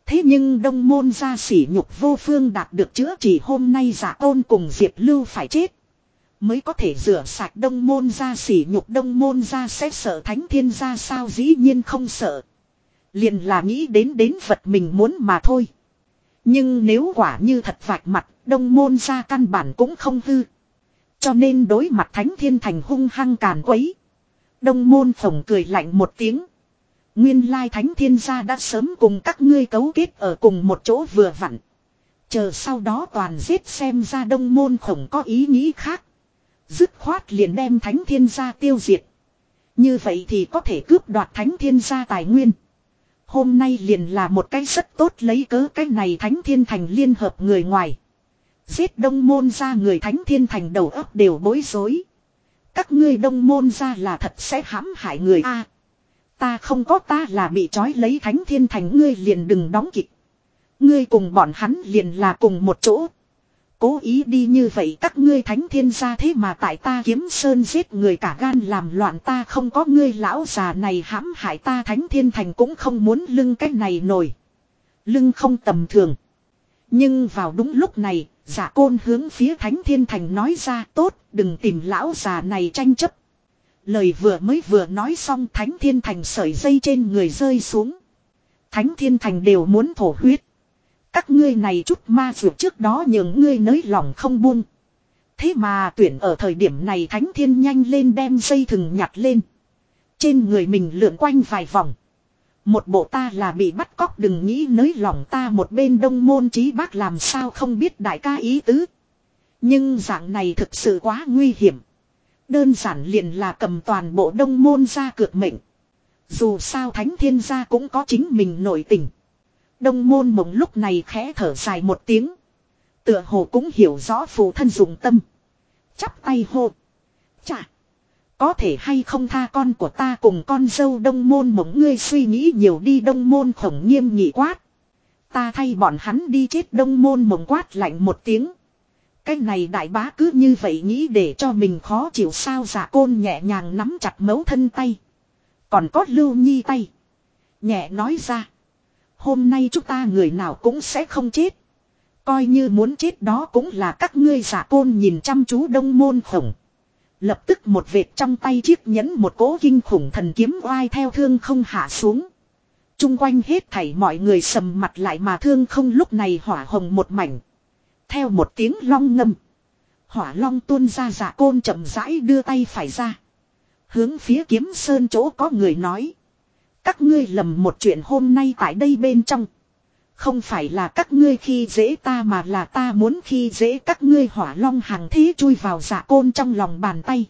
Thế nhưng đông môn gia sỉ nhục vô phương đạt được chữa chỉ hôm nay giả tôn cùng Diệp Lưu phải chết. Mới có thể rửa sạch đông môn gia sỉ nhục đông môn gia sẽ sợ thánh thiên gia sao dĩ nhiên không sợ. Liền là nghĩ đến đến vật mình muốn mà thôi. Nhưng nếu quả như thật vạch mặt, đông môn gia căn bản cũng không hư. Cho nên đối mặt thánh thiên thành hung hăng càn quấy. Đông môn phồng cười lạnh một tiếng. Nguyên lai thánh thiên gia đã sớm cùng các ngươi cấu kết ở cùng một chỗ vừa vặn. Chờ sau đó toàn giết xem ra đông môn khổng có ý nghĩ khác. Dứt khoát liền đem thánh thiên gia tiêu diệt. Như vậy thì có thể cướp đoạt thánh thiên gia tài nguyên. Hôm nay liền là một cái rất tốt lấy cớ cái này thánh thiên thành liên hợp người ngoài. Giết đông môn ra người thánh thiên thành đầu óc đều bối rối. Các ngươi đông môn ra là thật sẽ hãm hại người a ta không có ta là bị trói lấy thánh thiên thành ngươi liền đừng đóng kịch. Ngươi cùng bọn hắn liền là cùng một chỗ. Cố ý đi như vậy các ngươi thánh thiên gia thế mà tại ta kiếm sơn giết người cả gan làm loạn ta không có ngươi lão già này hãm hại ta thánh thiên thành cũng không muốn lưng cái này nổi. Lưng không tầm thường. Nhưng vào đúng lúc này, giả côn hướng phía thánh thiên thành nói ra tốt, đừng tìm lão già này tranh chấp. Lời vừa mới vừa nói xong thánh thiên thành sợi dây trên người rơi xuống. Thánh thiên thành đều muốn thổ huyết. Các ngươi này chút ma dược trước đó nhường ngươi nới lòng không buông. Thế mà tuyển ở thời điểm này thánh thiên nhanh lên đem dây thừng nhặt lên. Trên người mình lượn quanh vài vòng. Một bộ ta là bị bắt cóc đừng nghĩ nới lòng ta một bên đông môn trí bác làm sao không biết đại ca ý tứ. Nhưng dạng này thực sự quá nguy hiểm. Đơn giản liền là cầm toàn bộ đông môn ra cược mệnh. Dù sao thánh thiên gia cũng có chính mình nổi tình. Đông môn mộng lúc này khẽ thở dài một tiếng. Tựa hồ cũng hiểu rõ phụ thân dùng tâm. Chắp tay hô. Chà. Có thể hay không tha con của ta cùng con dâu đông môn mộng ngươi suy nghĩ nhiều đi đông môn khổng nghiêm nghị quát. Ta thay bọn hắn đi chết đông môn mộng quát lạnh một tiếng. Cái này đại bá cứ như vậy nghĩ để cho mình khó chịu sao giả côn nhẹ nhàng nắm chặt mấu thân tay. Còn có lưu nhi tay. Nhẹ nói ra. Hôm nay chúng ta người nào cũng sẽ không chết. Coi như muốn chết đó cũng là các ngươi giả côn nhìn chăm chú đông môn khổng. Lập tức một vệt trong tay chiếc nhẫn một cỗ kinh khủng thần kiếm oai theo thương không hạ xuống. Trung quanh hết thảy mọi người sầm mặt lại mà thương không lúc này hỏa hồng một mảnh. Theo một tiếng long ngâm. Hỏa long tuôn ra giả côn chậm rãi đưa tay phải ra. Hướng phía kiếm sơn chỗ có người nói. Các ngươi lầm một chuyện hôm nay tại đây bên trong. Không phải là các ngươi khi dễ ta mà là ta muốn khi dễ các ngươi hỏa long hàng thế chui vào dạ côn trong lòng bàn tay.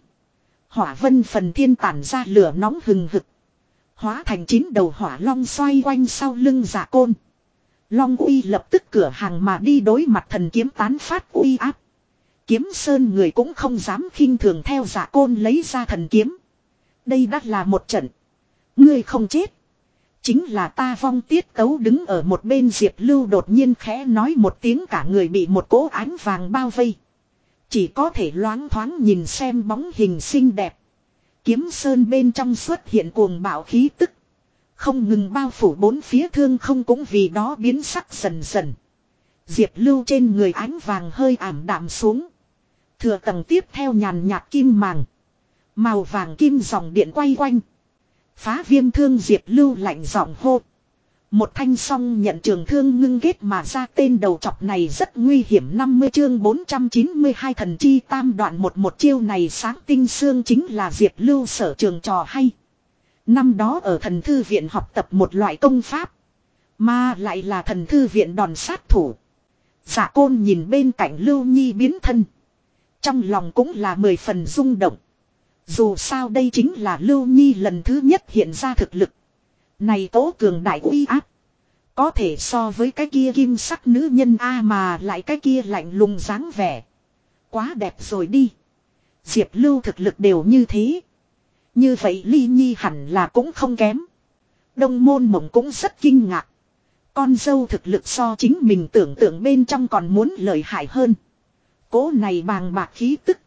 Hỏa vân phần thiên tản ra lửa nóng hừng hực. Hóa thành chín đầu hỏa long xoay quanh sau lưng dạ côn. Long uy lập tức cửa hàng mà đi đối mặt thần kiếm tán phát uy áp. Kiếm sơn người cũng không dám khinh thường theo giả côn lấy ra thần kiếm. Đây đã là một trận. Ngươi không chết. Chính là ta vong tiết tấu đứng ở một bên Diệp Lưu đột nhiên khẽ nói một tiếng cả người bị một cỗ ánh vàng bao vây. Chỉ có thể loáng thoáng nhìn xem bóng hình xinh đẹp. Kiếm sơn bên trong xuất hiện cuồng bạo khí tức. Không ngừng bao phủ bốn phía thương không cũng vì đó biến sắc dần dần. Diệp Lưu trên người ánh vàng hơi ảm đạm xuống. Thừa tầng tiếp theo nhàn nhạt kim màng. Màu vàng kim dòng điện quay quanh. Phá viêm thương diệp lưu lạnh giọng hô. Một thanh song nhận trường thương ngưng kết mà ra tên đầu chọc này rất nguy hiểm 50 chương 492 thần chi tam đoạn một một chiêu này sáng tinh xương chính là diệp lưu sở trường trò hay. Năm đó ở thần thư viện học tập một loại công pháp. Mà lại là thần thư viện đòn sát thủ. Giả côn nhìn bên cạnh lưu nhi biến thân. Trong lòng cũng là mười phần rung động. Dù sao đây chính là Lưu Nhi lần thứ nhất hiện ra thực lực. Này tố cường đại uy áp. Có thể so với cái kia kim sắc nữ nhân A mà lại cái kia lạnh lùng dáng vẻ. Quá đẹp rồi đi. Diệp Lưu thực lực đều như thế. Như vậy Ly Nhi hẳn là cũng không kém. Đông môn mộng cũng rất kinh ngạc. Con dâu thực lực so chính mình tưởng tượng bên trong còn muốn lợi hại hơn. Cố này bàng bạc khí tức.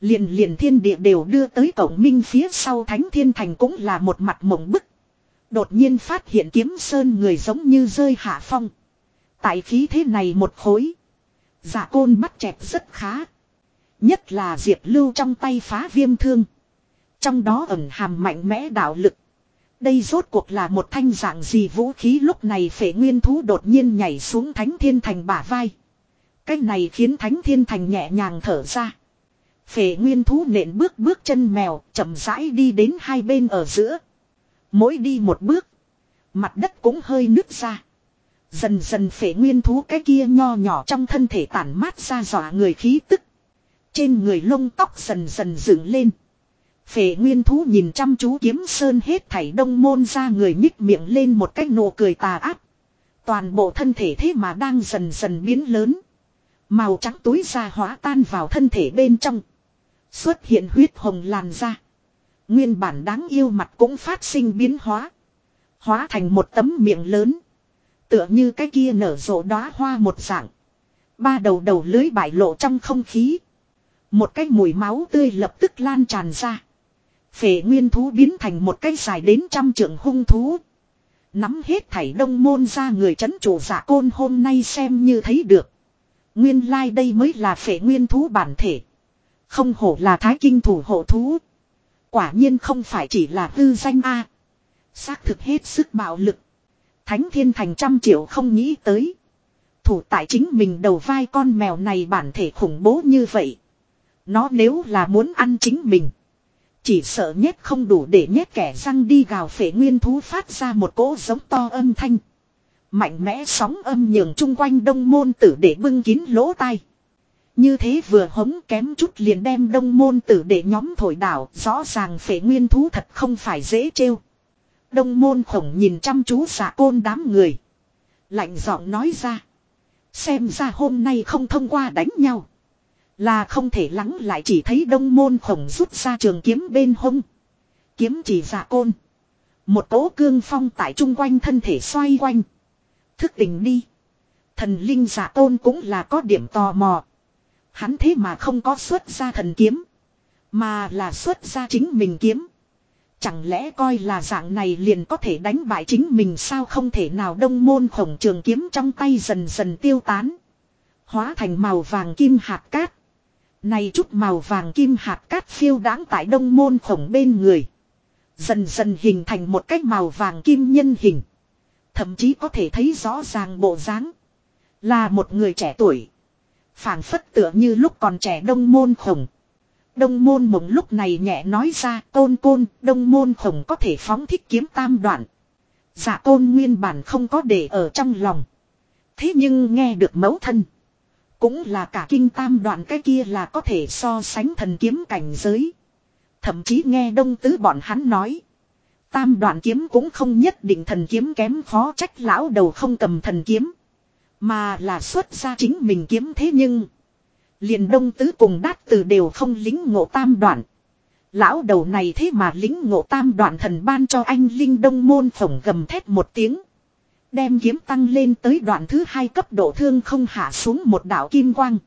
Liền liền thiên địa đều đưa tới cổng minh phía sau thánh thiên thành cũng là một mặt mộng bức. Đột nhiên phát hiện kiếm sơn người giống như rơi hạ phong. Tại khí thế này một khối. Giả côn bắt chẹp rất khá. Nhất là diệt lưu trong tay phá viêm thương. Trong đó ẩn hàm mạnh mẽ đạo lực. Đây rốt cuộc là một thanh dạng gì vũ khí lúc này phệ nguyên thú đột nhiên nhảy xuống thánh thiên thành bả vai. Cái này khiến thánh thiên thành nhẹ nhàng thở ra. Phệ nguyên thú nện bước bước chân mèo, chậm rãi đi đến hai bên ở giữa. Mỗi đi một bước. Mặt đất cũng hơi nứt ra. Dần dần phệ nguyên thú cái kia nho nhỏ trong thân thể tản mát ra dọa người khí tức. Trên người lông tóc dần dần dựng lên. Phệ nguyên thú nhìn chăm chú kiếm sơn hết thảy đông môn ra người nhích miệng lên một cách nụ cười tà ác. Toàn bộ thân thể thế mà đang dần dần biến lớn. Màu trắng túi ra hóa tan vào thân thể bên trong. Xuất hiện huyết hồng làn da. Nguyên bản đáng yêu mặt cũng phát sinh biến hóa. Hóa thành một tấm miệng lớn. Tựa như cái kia nở rộ đóa hoa một dạng. Ba đầu đầu lưới bại lộ trong không khí. Một cái mùi máu tươi lập tức lan tràn ra. Phệ nguyên thú biến thành một cái dài đến trăm trượng hung thú. Nắm hết thảy đông môn ra người chấn chủ giả côn hôm nay xem như thấy được. Nguyên lai like đây mới là phệ nguyên thú bản thể. Không hổ là thái kinh thủ hộ thú. Quả nhiên không phải chỉ là tư danh A. Xác thực hết sức bạo lực. Thánh thiên thành trăm triệu không nghĩ tới. Thủ tại chính mình đầu vai con mèo này bản thể khủng bố như vậy. Nó nếu là muốn ăn chính mình. Chỉ sợ nhét không đủ để nhét kẻ răng đi gào phể nguyên thú phát ra một cỗ giống to âm thanh. Mạnh mẽ sóng âm nhường chung quanh đông môn tử để bưng kín lỗ tai. Như thế vừa hống kém chút liền đem đông môn tử để nhóm thổi đảo, rõ ràng phể nguyên thú thật không phải dễ trêu. Đông môn khổng nhìn chăm chú xạ côn đám người. Lạnh giọng nói ra. Xem ra hôm nay không thông qua đánh nhau. Là không thể lắng lại chỉ thấy đông môn khổng rút ra trường kiếm bên hông. Kiếm chỉ giả côn. Một cỗ cương phong tại trung quanh thân thể xoay quanh. Thức tỉnh đi. Thần linh giả tôn cũng là có điểm tò mò. Hắn thế mà không có xuất ra thần kiếm. Mà là xuất ra chính mình kiếm. Chẳng lẽ coi là dạng này liền có thể đánh bại chính mình sao không thể nào đông môn khổng trường kiếm trong tay dần dần tiêu tán. Hóa thành màu vàng kim hạt cát. Này chút màu vàng kim hạt cát phiêu đáng tại đông môn khổng bên người. Dần dần hình thành một cái màu vàng kim nhân hình. Thậm chí có thể thấy rõ ràng bộ dáng. Là một người trẻ tuổi. phảng phất tựa như lúc còn trẻ đông môn khổng. Đông môn mộng lúc này nhẹ nói ra tôn côn, đông môn khổng có thể phóng thích kiếm tam đoạn. Dạ tôn nguyên bản không có để ở trong lòng. Thế nhưng nghe được mẫu thân. Cũng là cả kinh tam đoạn cái kia là có thể so sánh thần kiếm cảnh giới. Thậm chí nghe đông tứ bọn hắn nói. Tam đoạn kiếm cũng không nhất định thần kiếm kém khó trách lão đầu không cầm thần kiếm. Mà là xuất ra chính mình kiếm thế nhưng. Liền đông tứ cùng đát từ đều không lính ngộ tam đoạn. Lão đầu này thế mà lính ngộ tam đoạn thần ban cho anh Linh Đông Môn phổng gầm thét một tiếng. Đem kiếm tăng lên tới đoạn thứ hai cấp độ thương không hạ xuống một đảo kim quang.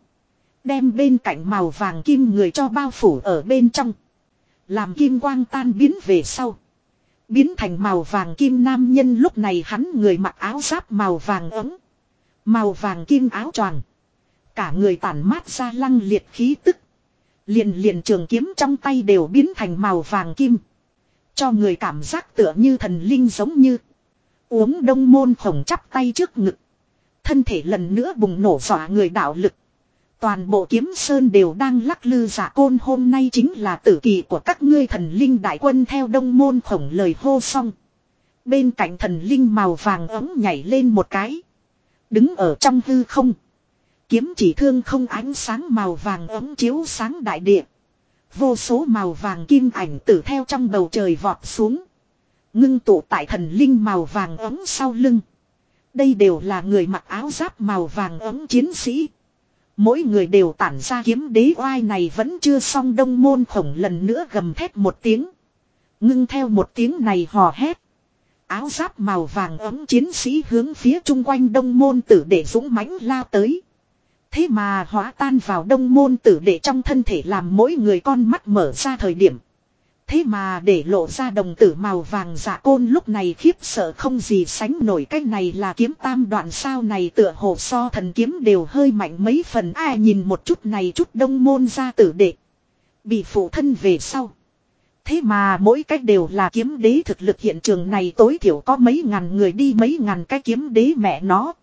Đem bên cạnh màu vàng kim người cho bao phủ ở bên trong. Làm kim quang tan biến về sau. Biến thành màu vàng kim nam nhân lúc này hắn người mặc áo giáp màu vàng ấm. Màu vàng kim áo choàng. Cả người tản mát ra lăng liệt khí tức. Liền liền trường kiếm trong tay đều biến thành màu vàng kim. Cho người cảm giác tựa như thần linh giống như. Uống đông môn khổng chắp tay trước ngực. Thân thể lần nữa bùng nổ dọa người đạo lực. Toàn bộ kiếm sơn đều đang lắc lư giả côn hôm nay chính là tử kỳ của các ngươi thần linh đại quân theo đông môn khổng lời hô xong. Bên cạnh thần linh màu vàng ấm nhảy lên một cái. Đứng ở trong hư không. Kiếm chỉ thương không ánh sáng màu vàng ấm chiếu sáng đại địa. Vô số màu vàng kim ảnh tử theo trong bầu trời vọt xuống. Ngưng tụ tại thần linh màu vàng ấm sau lưng. Đây đều là người mặc áo giáp màu vàng ấm chiến sĩ. Mỗi người đều tản ra kiếm đế oai này vẫn chưa xong đông môn khổng lần nữa gầm thét một tiếng. Ngưng theo một tiếng này hò hét. Áo giáp màu vàng ấm chiến sĩ hướng phía chung quanh đông môn tử để dũng mãnh lao tới. Thế mà hóa tan vào đông môn tử để trong thân thể làm mỗi người con mắt mở ra thời điểm. Thế mà để lộ ra đồng tử màu vàng dạ côn lúc này khiếp sợ không gì sánh nổi cái này là kiếm tam đoạn sao này tựa hồ so thần kiếm đều hơi mạnh mấy phần ai nhìn một chút này chút đông môn ra tử đệ. Bị phụ thân về sau. Thế mà mỗi cách đều là kiếm đế thực lực hiện trường này tối thiểu có mấy ngàn người đi mấy ngàn cái kiếm đế mẹ nó.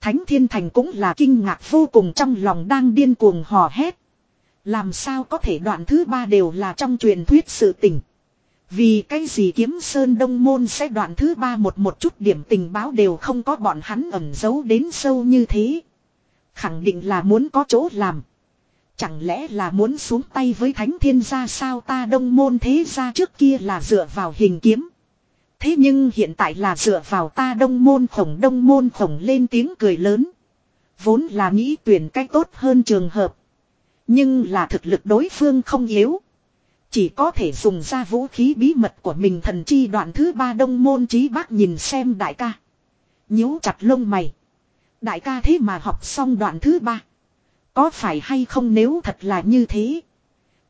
Thánh Thiên Thành cũng là kinh ngạc vô cùng trong lòng đang điên cuồng hò hét. Làm sao có thể đoạn thứ ba đều là trong truyền thuyết sự tình. Vì cái gì kiếm sơn đông môn sẽ đoạn thứ ba một một chút điểm tình báo đều không có bọn hắn ẩn giấu đến sâu như thế. Khẳng định là muốn có chỗ làm. Chẳng lẽ là muốn xuống tay với thánh thiên gia sao ta đông môn thế gia trước kia là dựa vào hình kiếm. Thế nhưng hiện tại là dựa vào ta đông môn khổng đông môn khổng lên tiếng cười lớn. Vốn là nghĩ tuyển cách tốt hơn trường hợp. Nhưng là thực lực đối phương không yếu. Chỉ có thể dùng ra vũ khí bí mật của mình thần chi đoạn thứ ba đông môn trí bác nhìn xem đại ca. nhíu chặt lông mày. Đại ca thế mà học xong đoạn thứ ba. Có phải hay không nếu thật là như thế.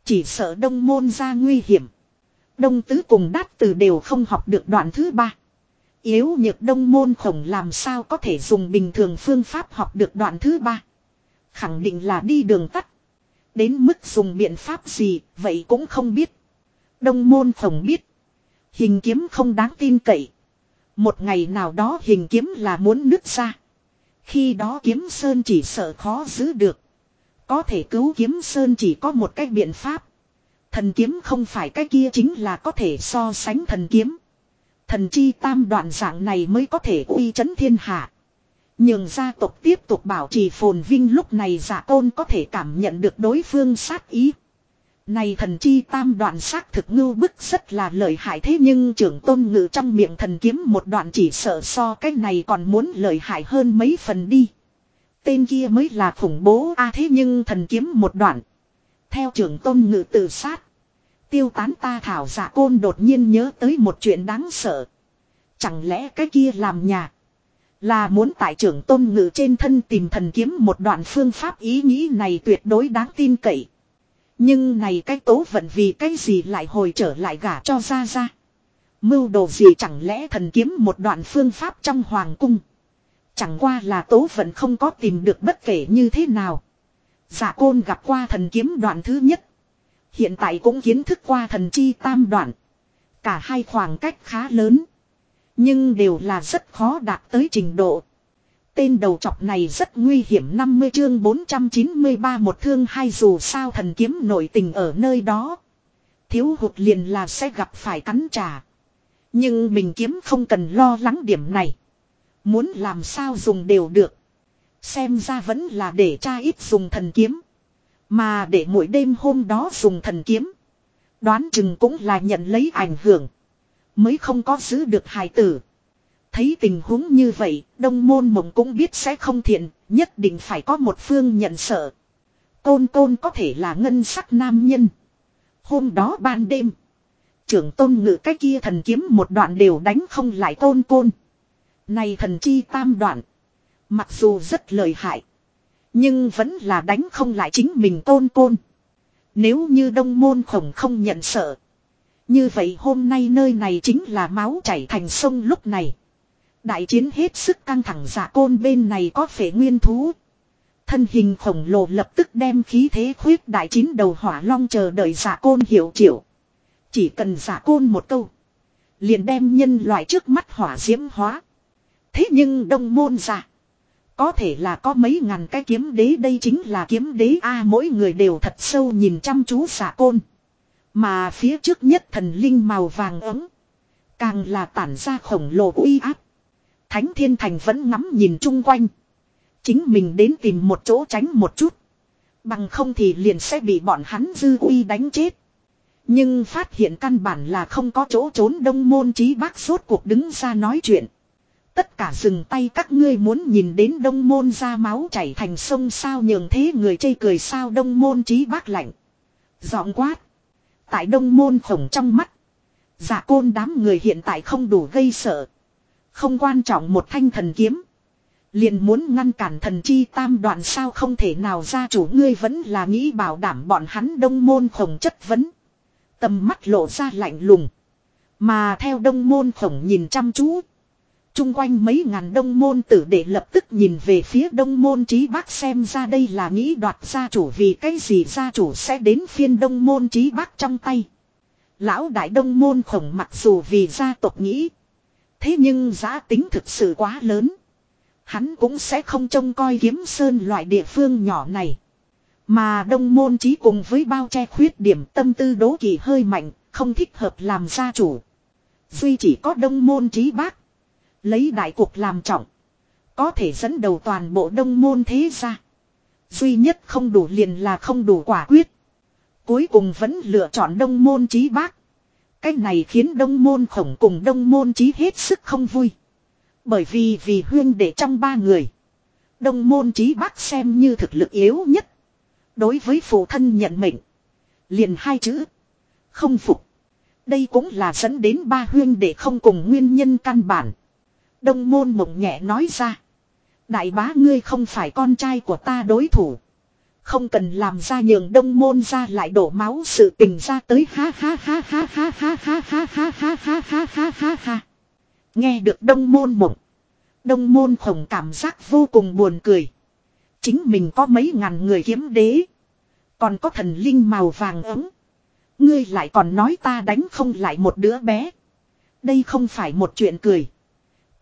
Chỉ sợ đông môn ra nguy hiểm. Đông tứ cùng đát từ đều không học được đoạn thứ ba. Yếu nhược đông môn khổng làm sao có thể dùng bình thường phương pháp học được đoạn thứ ba. Khẳng định là đi đường tắt. Đến mức dùng biện pháp gì, vậy cũng không biết. Đông môn khổng biết. Hình kiếm không đáng tin cậy. Một ngày nào đó hình kiếm là muốn nứt ra. Khi đó kiếm sơn chỉ sợ khó giữ được. Có thể cứu kiếm sơn chỉ có một cách biện pháp. Thần kiếm không phải cái kia chính là có thể so sánh thần kiếm. Thần chi tam đoạn dạng này mới có thể uy chấn thiên hạ. Nhưng gia tộc tiếp tục bảo trì phồn vinh lúc này giả tôn có thể cảm nhận được đối phương sát ý. Này thần chi tam đoạn xác thực ngưu bức rất là lợi hại thế nhưng trưởng tôn ngự trong miệng thần kiếm một đoạn chỉ sợ so cái này còn muốn lợi hại hơn mấy phần đi. Tên kia mới là khủng bố, a thế nhưng thần kiếm một đoạn. Theo trưởng tôn ngự tự sát. Tiêu tán ta thảo giả côn đột nhiên nhớ tới một chuyện đáng sợ. Chẳng lẽ cái kia làm nhà. Là muốn tại trưởng tôn ngự trên thân tìm thần kiếm một đoạn phương pháp ý nghĩ này tuyệt đối đáng tin cậy. Nhưng này cái tố vận vì cái gì lại hồi trở lại gả cho ra ra. Mưu đồ gì chẳng lẽ thần kiếm một đoạn phương pháp trong hoàng cung. Chẳng qua là tố vận không có tìm được bất kể như thế nào. Giả côn gặp qua thần kiếm đoạn thứ nhất. Hiện tại cũng kiến thức qua thần chi tam đoạn. Cả hai khoảng cách khá lớn. Nhưng đều là rất khó đạt tới trình độ. Tên đầu chọc này rất nguy hiểm 50 chương 493 một thương hai dù sao thần kiếm nổi tình ở nơi đó. Thiếu hụt liền là sẽ gặp phải cắn trả. Nhưng mình kiếm không cần lo lắng điểm này. Muốn làm sao dùng đều được. Xem ra vẫn là để cha ít dùng thần kiếm. Mà để mỗi đêm hôm đó dùng thần kiếm. Đoán chừng cũng là nhận lấy ảnh hưởng. Mới không có giữ được hài tử. Thấy tình huống như vậy, đông môn mộng cũng biết sẽ không thiện, nhất định phải có một phương nhận sợ. Côn côn có thể là ngân sắc nam nhân. Hôm đó ban đêm, trưởng tôn ngự cái kia thần kiếm một đoạn đều đánh không lại côn côn. Này thần chi tam đoạn, mặc dù rất lợi hại, nhưng vẫn là đánh không lại chính mình tôn côn. Nếu như đông môn khổng không nhận sợ. Như vậy hôm nay nơi này chính là máu chảy thành sông lúc này. Đại chiến hết sức căng thẳng giả côn bên này có phể nguyên thú. Thân hình khổng lồ lập tức đem khí thế khuyết đại chiến đầu hỏa long chờ đợi giả côn hiểu triệu Chỉ cần giả côn một câu. Liền đem nhân loại trước mắt hỏa diễm hóa. Thế nhưng đông môn giả. Có thể là có mấy ngàn cái kiếm đế đây chính là kiếm đế a, mỗi người đều thật sâu nhìn chăm chú giả côn. Mà phía trước nhất thần linh màu vàng ấm. Càng là tản ra khổng lồ uy áp. Thánh thiên thành vẫn ngắm nhìn chung quanh. Chính mình đến tìm một chỗ tránh một chút. Bằng không thì liền sẽ bị bọn hắn dư uy đánh chết. Nhưng phát hiện căn bản là không có chỗ trốn đông môn trí bác suốt cuộc đứng ra nói chuyện. Tất cả dừng tay các ngươi muốn nhìn đến đông môn ra máu chảy thành sông sao nhường thế người chây cười sao đông môn trí bác lạnh. Giọng quát. Tại đông môn khổng trong mắt. Giả côn đám người hiện tại không đủ gây sợ. Không quan trọng một thanh thần kiếm. Liền muốn ngăn cản thần chi tam đoạn sao không thể nào ra chủ ngươi vẫn là nghĩ bảo đảm bọn hắn đông môn khổng chất vấn. Tầm mắt lộ ra lạnh lùng. Mà theo đông môn khổng nhìn chăm chú. Trung quanh mấy ngàn đông môn tử để lập tức nhìn về phía đông môn trí bác xem ra đây là nghĩ đoạt gia chủ vì cái gì gia chủ sẽ đến phiên đông môn trí bác trong tay. Lão đại đông môn khổng mặc dù vì gia tộc nghĩ. Thế nhưng giá tính thực sự quá lớn. Hắn cũng sẽ không trông coi kiếm sơn loại địa phương nhỏ này. Mà đông môn trí cùng với bao che khuyết điểm tâm tư đố kỵ hơi mạnh, không thích hợp làm gia chủ. Duy chỉ có đông môn trí bác. Lấy đại cuộc làm trọng. Có thể dẫn đầu toàn bộ đông môn thế ra. Duy nhất không đủ liền là không đủ quả quyết. Cuối cùng vẫn lựa chọn đông môn trí bác. Cái này khiến đông môn khổng cùng đông môn trí hết sức không vui. Bởi vì vì huyên để trong ba người. Đông môn trí bác xem như thực lực yếu nhất. Đối với phụ thân nhận mệnh. Liền hai chữ. Không phục. Đây cũng là dẫn đến ba huyên để không cùng nguyên nhân căn bản. Đông môn mộng nhẹ nói ra. Đại bá ngươi không phải con trai của ta đối thủ. Không cần làm ra nhường đông môn ra lại đổ máu sự tình ra tới ha ha ha ha ha ha ha ha ha ha ha ha ha ha ha. Nghe được đông môn mộng. Đông môn khổng cảm giác vô cùng buồn cười. Chính mình có mấy ngàn người kiếm đế. Còn có thần linh màu vàng ấm. Ngươi lại còn nói ta đánh không lại một đứa bé. Đây không phải một chuyện cười.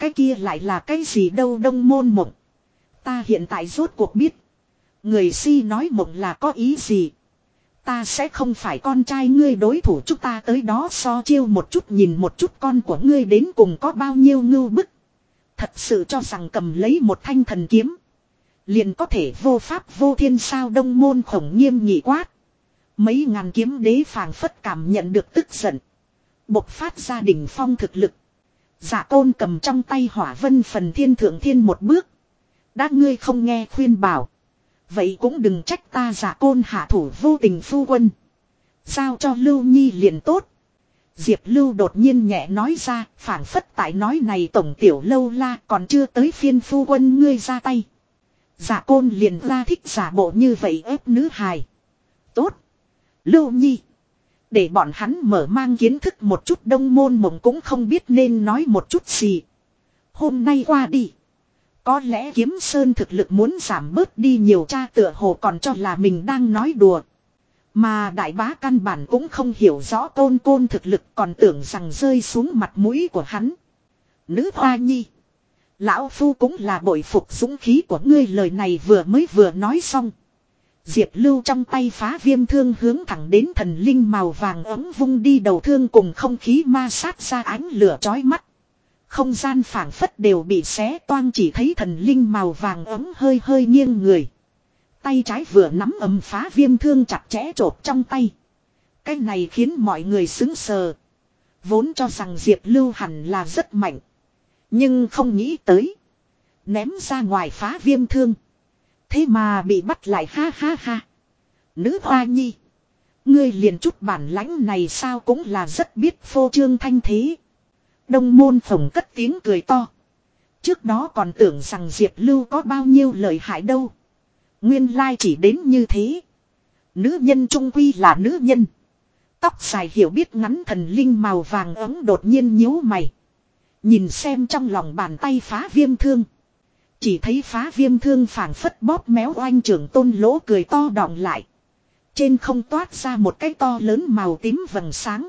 Cái kia lại là cái gì đâu đông môn mộng. Ta hiện tại rốt cuộc biết. Người si nói mộng là có ý gì. Ta sẽ không phải con trai ngươi đối thủ chúng ta tới đó so chiêu một chút nhìn một chút con của ngươi đến cùng có bao nhiêu ngưu bức. Thật sự cho rằng cầm lấy một thanh thần kiếm. Liền có thể vô pháp vô thiên sao đông môn khổng nghiêm nhị quát. Mấy ngàn kiếm đế phàng phất cảm nhận được tức giận. Bộc phát gia đình phong thực lực. Giả dạ tôn cầm trong tay hỏa vân phần thiên thượng thiên một bước. Đã ngươi không nghe khuyên bảo. Vậy cũng đừng trách ta dạ giả côn hạ thủ vô tình phu quân. Giao cho Lưu Nhi liền tốt. Diệp Lưu đột nhiên nhẹ nói ra, phản phất tại nói này tổng tiểu lâu la còn chưa tới phiên phu quân ngươi ra tay. Dạ giả côn liền ra thích giả bộ như vậy ép nữ hài. Tốt. Lưu Nhi. Để bọn hắn mở mang kiến thức một chút đông môn mộng cũng không biết nên nói một chút gì. Hôm nay qua đi. Có lẽ kiếm sơn thực lực muốn giảm bớt đi nhiều cha tựa hồ còn cho là mình đang nói đùa. Mà đại bá căn bản cũng không hiểu rõ tôn côn thực lực còn tưởng rằng rơi xuống mặt mũi của hắn. Nữ hoa nhi. Lão phu cũng là bội phục dũng khí của ngươi lời này vừa mới vừa nói xong. Diệp Lưu trong tay phá viêm thương hướng thẳng đến thần linh màu vàng ấm vung đi đầu thương cùng không khí ma sát ra ánh lửa chói mắt. Không gian phảng phất đều bị xé toang chỉ thấy thần linh màu vàng ấm hơi hơi nghiêng người. Tay trái vừa nắm ấm phá viêm thương chặt chẽ trộp trong tay. Cái này khiến mọi người xứng sờ. Vốn cho rằng Diệp Lưu hẳn là rất mạnh. Nhưng không nghĩ tới. Ném ra ngoài phá viêm thương. Thế mà bị bắt lại, ha ha ha. Nữ hoa nhi. Ngươi liền chút bản lãnh này sao cũng là rất biết phô trương thanh thế. Đông môn phồng cất tiếng cười to. Trước đó còn tưởng rằng Diệp Lưu có bao nhiêu lời hại đâu. Nguyên lai chỉ đến như thế. Nữ nhân trung quy là nữ nhân. Tóc dài hiểu biết ngắn thần linh màu vàng ấm đột nhiên nhíu mày. Nhìn xem trong lòng bàn tay phá viêm thương. Chỉ thấy phá viêm thương phảng phất bóp méo oanh trưởng tôn lỗ cười to đọng lại. Trên không toát ra một cái to lớn màu tím vầng sáng.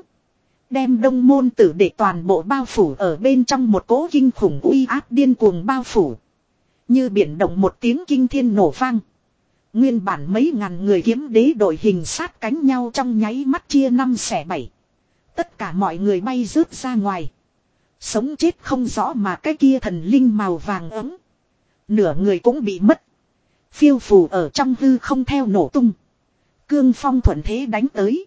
Đem đông môn tử để toàn bộ bao phủ ở bên trong một cỗ kinh khủng uy áp điên cuồng bao phủ. Như biển động một tiếng kinh thiên nổ vang. Nguyên bản mấy ngàn người kiếm đế đội hình sát cánh nhau trong nháy mắt chia năm xẻ bảy. Tất cả mọi người bay rớt ra ngoài. Sống chết không rõ mà cái kia thần linh màu vàng ấm. Nửa người cũng bị mất. Phiêu phù ở trong hư không theo nổ tung. Cương phong thuận thế đánh tới.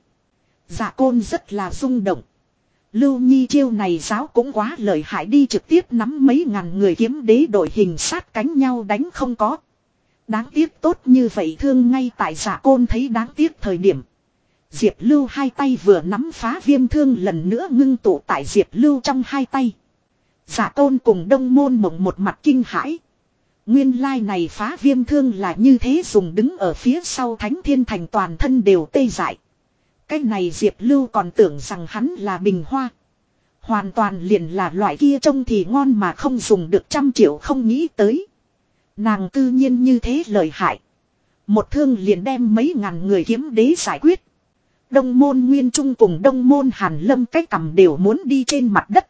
giả côn rất là rung động. Lưu Nhi chiêu này giáo cũng quá lợi hại đi trực tiếp nắm mấy ngàn người kiếm đế đội hình sát cánh nhau đánh không có. Đáng tiếc tốt như vậy thương ngay tại giả côn thấy đáng tiếc thời điểm. Diệp Lưu hai tay vừa nắm phá viêm thương lần nữa ngưng tụ tại Diệp Lưu trong hai tay. Giả tôn côn cùng đông môn mộng một mặt kinh hãi. Nguyên lai này phá viêm thương là như thế dùng đứng ở phía sau thánh thiên thành toàn thân đều tê dại. Cái này Diệp Lưu còn tưởng rằng hắn là bình hoa. Hoàn toàn liền là loại kia trông thì ngon mà không dùng được trăm triệu không nghĩ tới. Nàng cư nhiên như thế lợi hại. Một thương liền đem mấy ngàn người kiếm đế giải quyết. Đông môn nguyên trung cùng đông môn hàn lâm cái cầm đều muốn đi trên mặt đất.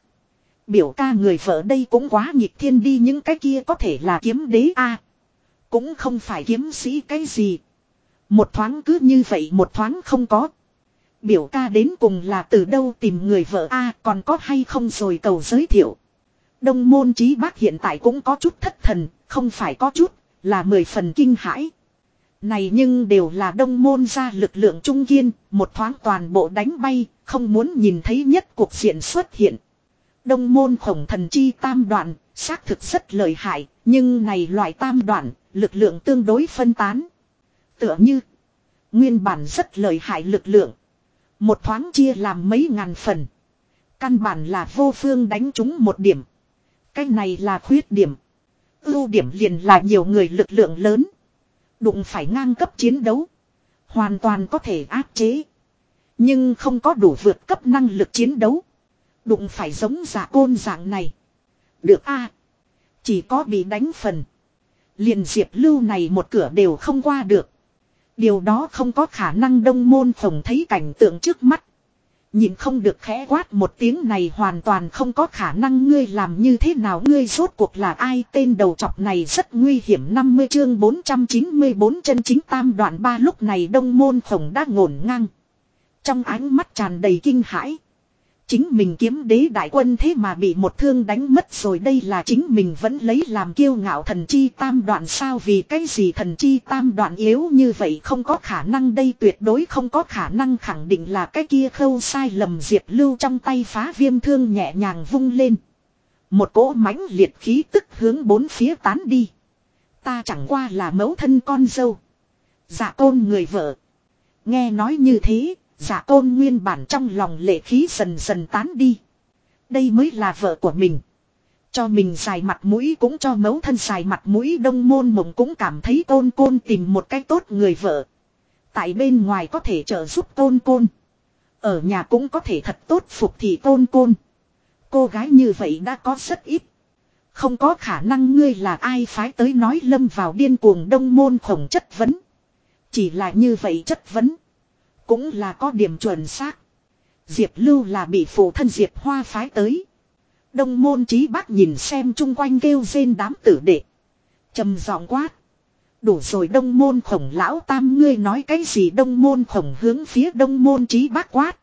Biểu ca người vợ đây cũng quá nhịp thiên đi những cái kia có thể là kiếm đế a Cũng không phải kiếm sĩ cái gì. Một thoáng cứ như vậy một thoáng không có. Biểu ca đến cùng là từ đâu tìm người vợ a còn có hay không rồi cầu giới thiệu. Đông môn trí bác hiện tại cũng có chút thất thần, không phải có chút, là mười phần kinh hãi. Này nhưng đều là đông môn ra lực lượng trung kiên, một thoáng toàn bộ đánh bay, không muốn nhìn thấy nhất cuộc diện xuất hiện. Đông môn khổng thần chi tam đoạn, xác thực rất lợi hại, nhưng này loại tam đoạn, lực lượng tương đối phân tán. Tựa như, nguyên bản rất lợi hại lực lượng. Một thoáng chia làm mấy ngàn phần. Căn bản là vô phương đánh chúng một điểm. Cái này là khuyết điểm. Ưu điểm liền là nhiều người lực lượng lớn. Đụng phải ngang cấp chiến đấu. Hoàn toàn có thể áp chế. Nhưng không có đủ vượt cấp năng lực chiến đấu. Đụng phải giống giả côn dạng này. Được a Chỉ có bị đánh phần. Liền diệp lưu này một cửa đều không qua được. Điều đó không có khả năng đông môn phồng thấy cảnh tượng trước mắt. Nhìn không được khẽ quát một tiếng này hoàn toàn không có khả năng ngươi làm như thế nào ngươi rốt cuộc là ai tên đầu chọc này rất nguy hiểm 50 chương 494 chân chính tam đoạn ba lúc này đông môn phồng đã ngổn ngang. Trong ánh mắt tràn đầy kinh hãi. Chính mình kiếm đế đại quân thế mà bị một thương đánh mất rồi đây là chính mình vẫn lấy làm kiêu ngạo thần chi tam đoạn sao vì cái gì thần chi tam đoạn yếu như vậy không có khả năng đây tuyệt đối không có khả năng khẳng định là cái kia khâu sai lầm diệp lưu trong tay phá viêm thương nhẹ nhàng vung lên. Một cỗ mãnh liệt khí tức hướng bốn phía tán đi. Ta chẳng qua là mẫu thân con dâu. Dạ tôn người vợ. Nghe nói như thế, Dạ Giả tôn nguyên bản trong lòng lệ khí dần dần tán đi. Đây mới là vợ của mình. Cho mình xài mặt mũi cũng cho mấu thân xài mặt mũi đông môn mộng cũng cảm thấy tôn côn tìm một cách tốt người vợ. Tại bên ngoài có thể trợ giúp tôn côn. Ở nhà cũng có thể thật tốt phục thì tôn côn. Cô gái như vậy đã có rất ít. Không có khả năng ngươi là ai phái tới nói lâm vào điên cuồng đông môn khổng chất vấn. Chỉ là như vậy chất vấn. Cũng là có điểm chuẩn xác. Diệp Lưu là bị phụ thân Diệp Hoa phái tới. Đông môn trí bác nhìn xem chung quanh kêu rên đám tử đệ. trầm giọng quát. Đủ rồi đông môn khổng lão tam ngươi nói cái gì đông môn khổng hướng phía đông môn trí bác quát.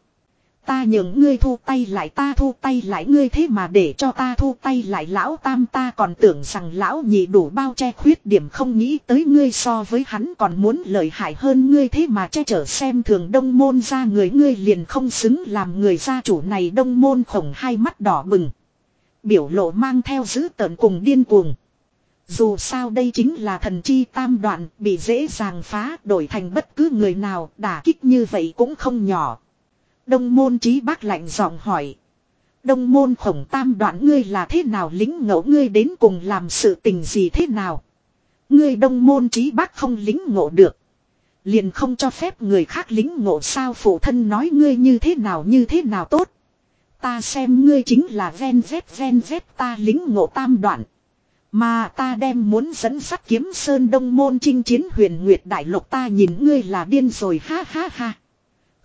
Ta nhường ngươi thu tay lại, ta thu tay lại, ngươi thế mà để cho ta thu tay lại lão tam ta còn tưởng rằng lão nhị đủ bao che khuyết điểm, không nghĩ tới ngươi so với hắn còn muốn lợi hại hơn ngươi thế mà che chở xem thường đông môn ra người ngươi liền không xứng làm người gia chủ này đông môn khổng hai mắt đỏ bừng. Biểu lộ mang theo dữ tợn cùng điên cuồng. Dù sao đây chính là thần chi tam đoạn, bị dễ dàng phá đổi thành bất cứ người nào, đả kích như vậy cũng không nhỏ. Đông môn trí bác lạnh giọng hỏi. Đông môn khổng tam đoạn ngươi là thế nào lính ngộ ngươi đến cùng làm sự tình gì thế nào. Ngươi đông môn trí bác không lính ngộ được. Liền không cho phép người khác lính ngộ sao phụ thân nói ngươi như thế nào như thế nào tốt. Ta xem ngươi chính là ven vét ven vét ta lính ngộ tam đoạn. Mà ta đem muốn dẫn sắt kiếm sơn đông môn chinh chiến huyền nguyệt đại lục ta nhìn ngươi là điên rồi ha ha ha.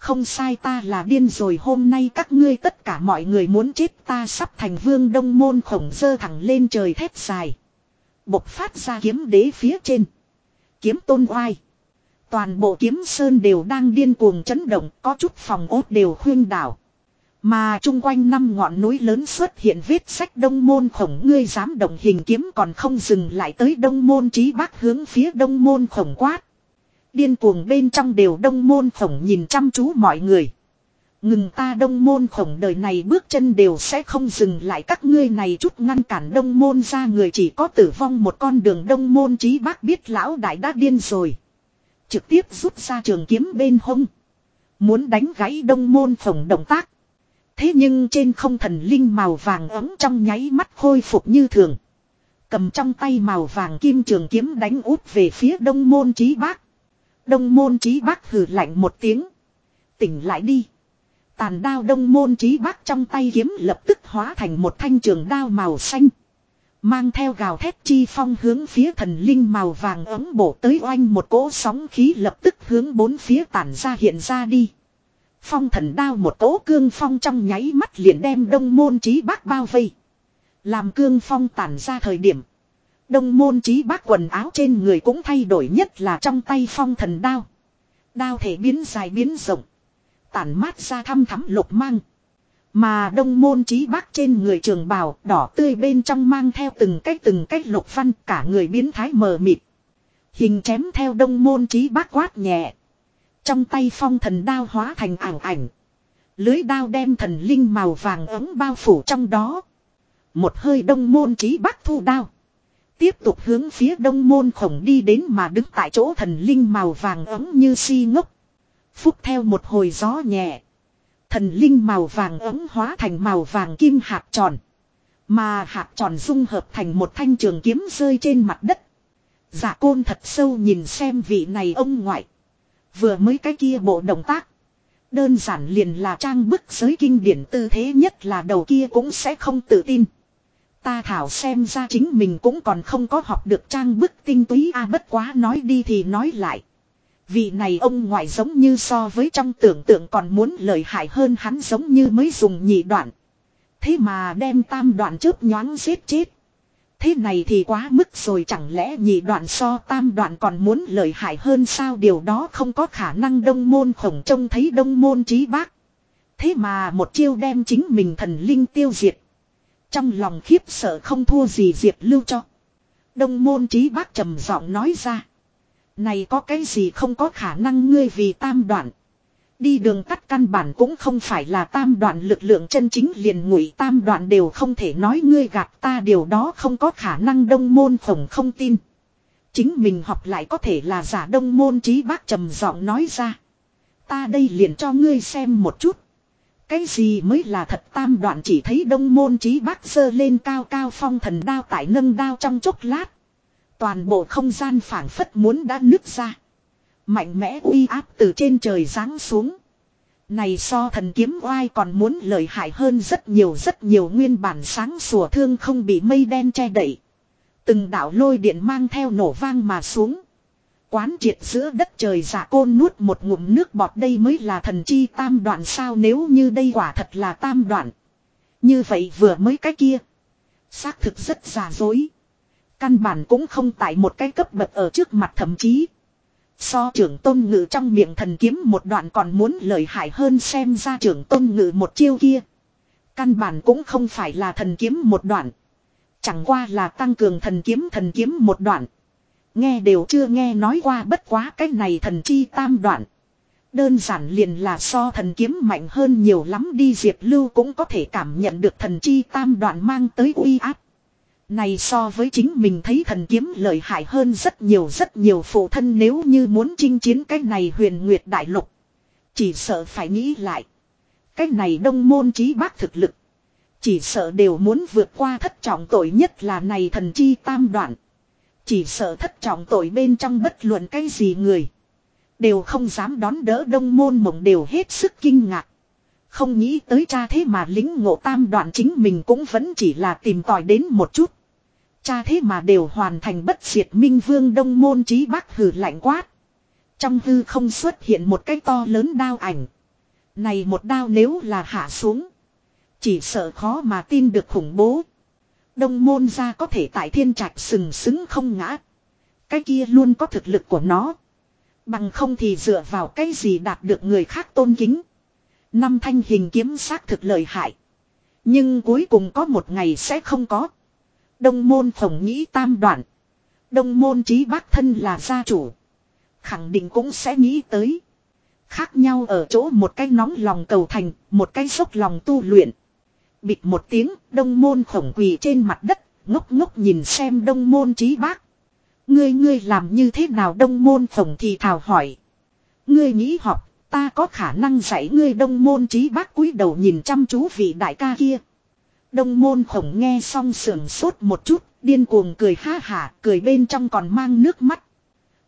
Không sai ta là điên rồi, hôm nay các ngươi tất cả mọi người muốn chết, ta sắp thành vương đông môn khổng dơ thẳng lên trời thép dài. Bộc phát ra kiếm đế phía trên. Kiếm tôn oai. Toàn bộ kiếm sơn đều đang điên cuồng chấn động, có chút phòng ốt đều khuyên đảo. Mà chung quanh năm ngọn núi lớn xuất hiện vết sách đông môn khổng, ngươi dám động hình kiếm còn không dừng lại tới đông môn trí bác hướng phía đông môn khổng quát. Điên cuồng bên trong đều đông môn khổng nhìn chăm chú mọi người. Ngừng ta đông môn khổng đời này bước chân đều sẽ không dừng lại các ngươi này chút ngăn cản đông môn ra người chỉ có tử vong một con đường đông môn Chí bác biết lão đại đã điên rồi. Trực tiếp rút ra trường kiếm bên hông. Muốn đánh gãy đông môn khổng động tác. Thế nhưng trên không thần linh màu vàng ấm trong nháy mắt khôi phục như thường. Cầm trong tay màu vàng kim trường kiếm đánh út về phía đông môn Chí bác. Đông môn trí bác hừ lạnh một tiếng. Tỉnh lại đi. Tàn đao đông môn trí bác trong tay kiếm lập tức hóa thành một thanh trường đao màu xanh. Mang theo gào thét chi phong hướng phía thần linh màu vàng ấm bổ tới oanh một cỗ sóng khí lập tức hướng bốn phía tản ra hiện ra đi. Phong thần đao một cỗ cương phong trong nháy mắt liền đem đông môn trí bác bao vây. Làm cương phong tản ra thời điểm. Đông môn trí bác quần áo trên người cũng thay đổi nhất là trong tay phong thần đao. Đao thể biến dài biến rộng. Tản mát ra thăm thắm lục mang. Mà đông môn trí bác trên người trường bào đỏ tươi bên trong mang theo từng cách từng cách lục văn, cả người biến thái mờ mịt. Hình chém theo đông môn trí bác quát nhẹ. Trong tay phong thần đao hóa thành ảo ảnh. Lưới đao đem thần linh màu vàng ấm bao phủ trong đó. Một hơi đông môn trí bác thu đao. Tiếp tục hướng phía đông môn khổng đi đến mà đứng tại chỗ thần linh màu vàng ấm như si ngốc. Phúc theo một hồi gió nhẹ. Thần linh màu vàng ấm hóa thành màu vàng kim hạt tròn. Mà hạt tròn dung hợp thành một thanh trường kiếm rơi trên mặt đất. Giả côn thật sâu nhìn xem vị này ông ngoại. Vừa mới cái kia bộ động tác. Đơn giản liền là trang bức giới kinh điển tư thế nhất là đầu kia cũng sẽ không tự tin. Ta thảo xem ra chính mình cũng còn không có học được trang bức tinh túy a, bất quá nói đi thì nói lại. Vị này ông ngoại giống như so với trong tưởng tượng còn muốn lợi hại hơn hắn giống như mới dùng nhị đoạn. Thế mà đem tam đoạn chớp nhoáng giết chết. Thế này thì quá mức rồi chẳng lẽ nhị đoạn so tam đoạn còn muốn lợi hại hơn sao điều đó không có khả năng đông môn khổng trông thấy đông môn trí bác. Thế mà một chiêu đem chính mình thần linh tiêu diệt. Trong lòng khiếp sợ không thua gì diệt lưu cho. Đông môn trí bác trầm giọng nói ra. Này có cái gì không có khả năng ngươi vì tam đoạn. Đi đường tắt căn bản cũng không phải là tam đoạn lực lượng chân chính liền ngụy tam đoạn đều không thể nói ngươi gạt ta, điều đó không có khả năng đông môn khổng không tin. Chính mình học lại có thể là giả đông môn trí bác trầm giọng nói ra. Ta đây liền cho ngươi xem một chút. Cái gì mới là thật tam đoạn chỉ thấy đông môn trí bác sơ lên cao cao phong thần đao tại nâng đao trong chốc lát. Toàn bộ không gian phảng phất muốn đã nứt ra. Mạnh mẽ uy áp từ trên trời giáng xuống. Này so thần kiếm oai còn muốn lợi hại hơn rất nhiều rất nhiều nguyên bản sáng sủa thương không bị mây đen che đậy. Từng đạo lôi điện mang theo nổ vang mà xuống. Quán triệt giữa đất trời giả côn nuốt một ngụm nước bọt đây mới là thần chi tam đoạn sao nếu như đây quả thật là tam đoạn. Như vậy vừa mới cái kia. Xác thực rất giả dối. Căn bản cũng không tại một cái cấp bậc ở trước mặt thậm chí. So trưởng tôn ngự trong miệng thần kiếm một đoạn còn muốn lợi hại hơn xem ra trưởng tôn ngự một chiêu kia. Căn bản cũng không phải là thần kiếm một đoạn. Chẳng qua là tăng cường thần kiếm thần kiếm một đoạn. Nghe đều chưa nghe nói qua bất quá cái này thần chi tam đoạn. Đơn giản liền là so thần kiếm mạnh hơn nhiều lắm đi Diệp Lưu cũng có thể cảm nhận được thần chi tam đoạn mang tới uy áp. Này so với chính mình thấy thần kiếm lợi hại hơn rất nhiều rất nhiều phụ thân nếu như muốn chinh chiến cái này huyền nguyệt đại lục. Chỉ sợ phải nghĩ lại. Cái này đông môn trí bác thực lực. Chỉ sợ đều muốn vượt qua thất trọng tội nhất là này thần chi tam đoạn. Chỉ sợ thất trọng tội bên trong bất luận cái gì người. Đều không dám đón đỡ đông môn mộng đều hết sức kinh ngạc. Không nghĩ tới cha thế mà lính ngộ tam đoạn chính mình cũng vẫn chỉ là tìm tòi đến một chút. Cha thế mà đều hoàn thành bất diệt minh vương đông môn trí bác hử lạnh quát. Trong hư không xuất hiện một cái to lớn đao ảnh. Này một đao nếu là hạ xuống. Chỉ sợ khó mà tin được khủng bố. Đông môn ra có thể tại thiên trạch sừng sững không ngã. Cái kia luôn có thực lực của nó. Bằng không thì dựa vào cái gì đạt được người khác tôn kính. Năm thanh hình kiếm xác thực lợi hại. Nhưng cuối cùng có một ngày sẽ không có. Đông môn phổng nghĩ tam đoạn. Đông môn trí bác thân là gia chủ. Khẳng định cũng sẽ nghĩ tới. Khác nhau ở chỗ một cái nóng lòng cầu thành, một cái sốc lòng tu luyện. Bịt một tiếng, đông môn khổng quỳ trên mặt đất, ngốc ngốc nhìn xem đông môn trí bác. Ngươi ngươi làm như thế nào đông môn khổng thì thào hỏi. Ngươi nghĩ học, ta có khả năng dạy ngươi đông môn trí bác cúi đầu nhìn chăm chú vị đại ca kia. Đông môn khổng nghe xong sườn sốt một chút, điên cuồng cười ha hả, cười bên trong còn mang nước mắt.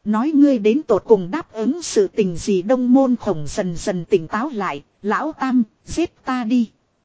Nói ngươi đến tột cùng đáp ứng sự tình gì đông môn khổng dần dần tỉnh táo lại, lão tam, giết ta đi.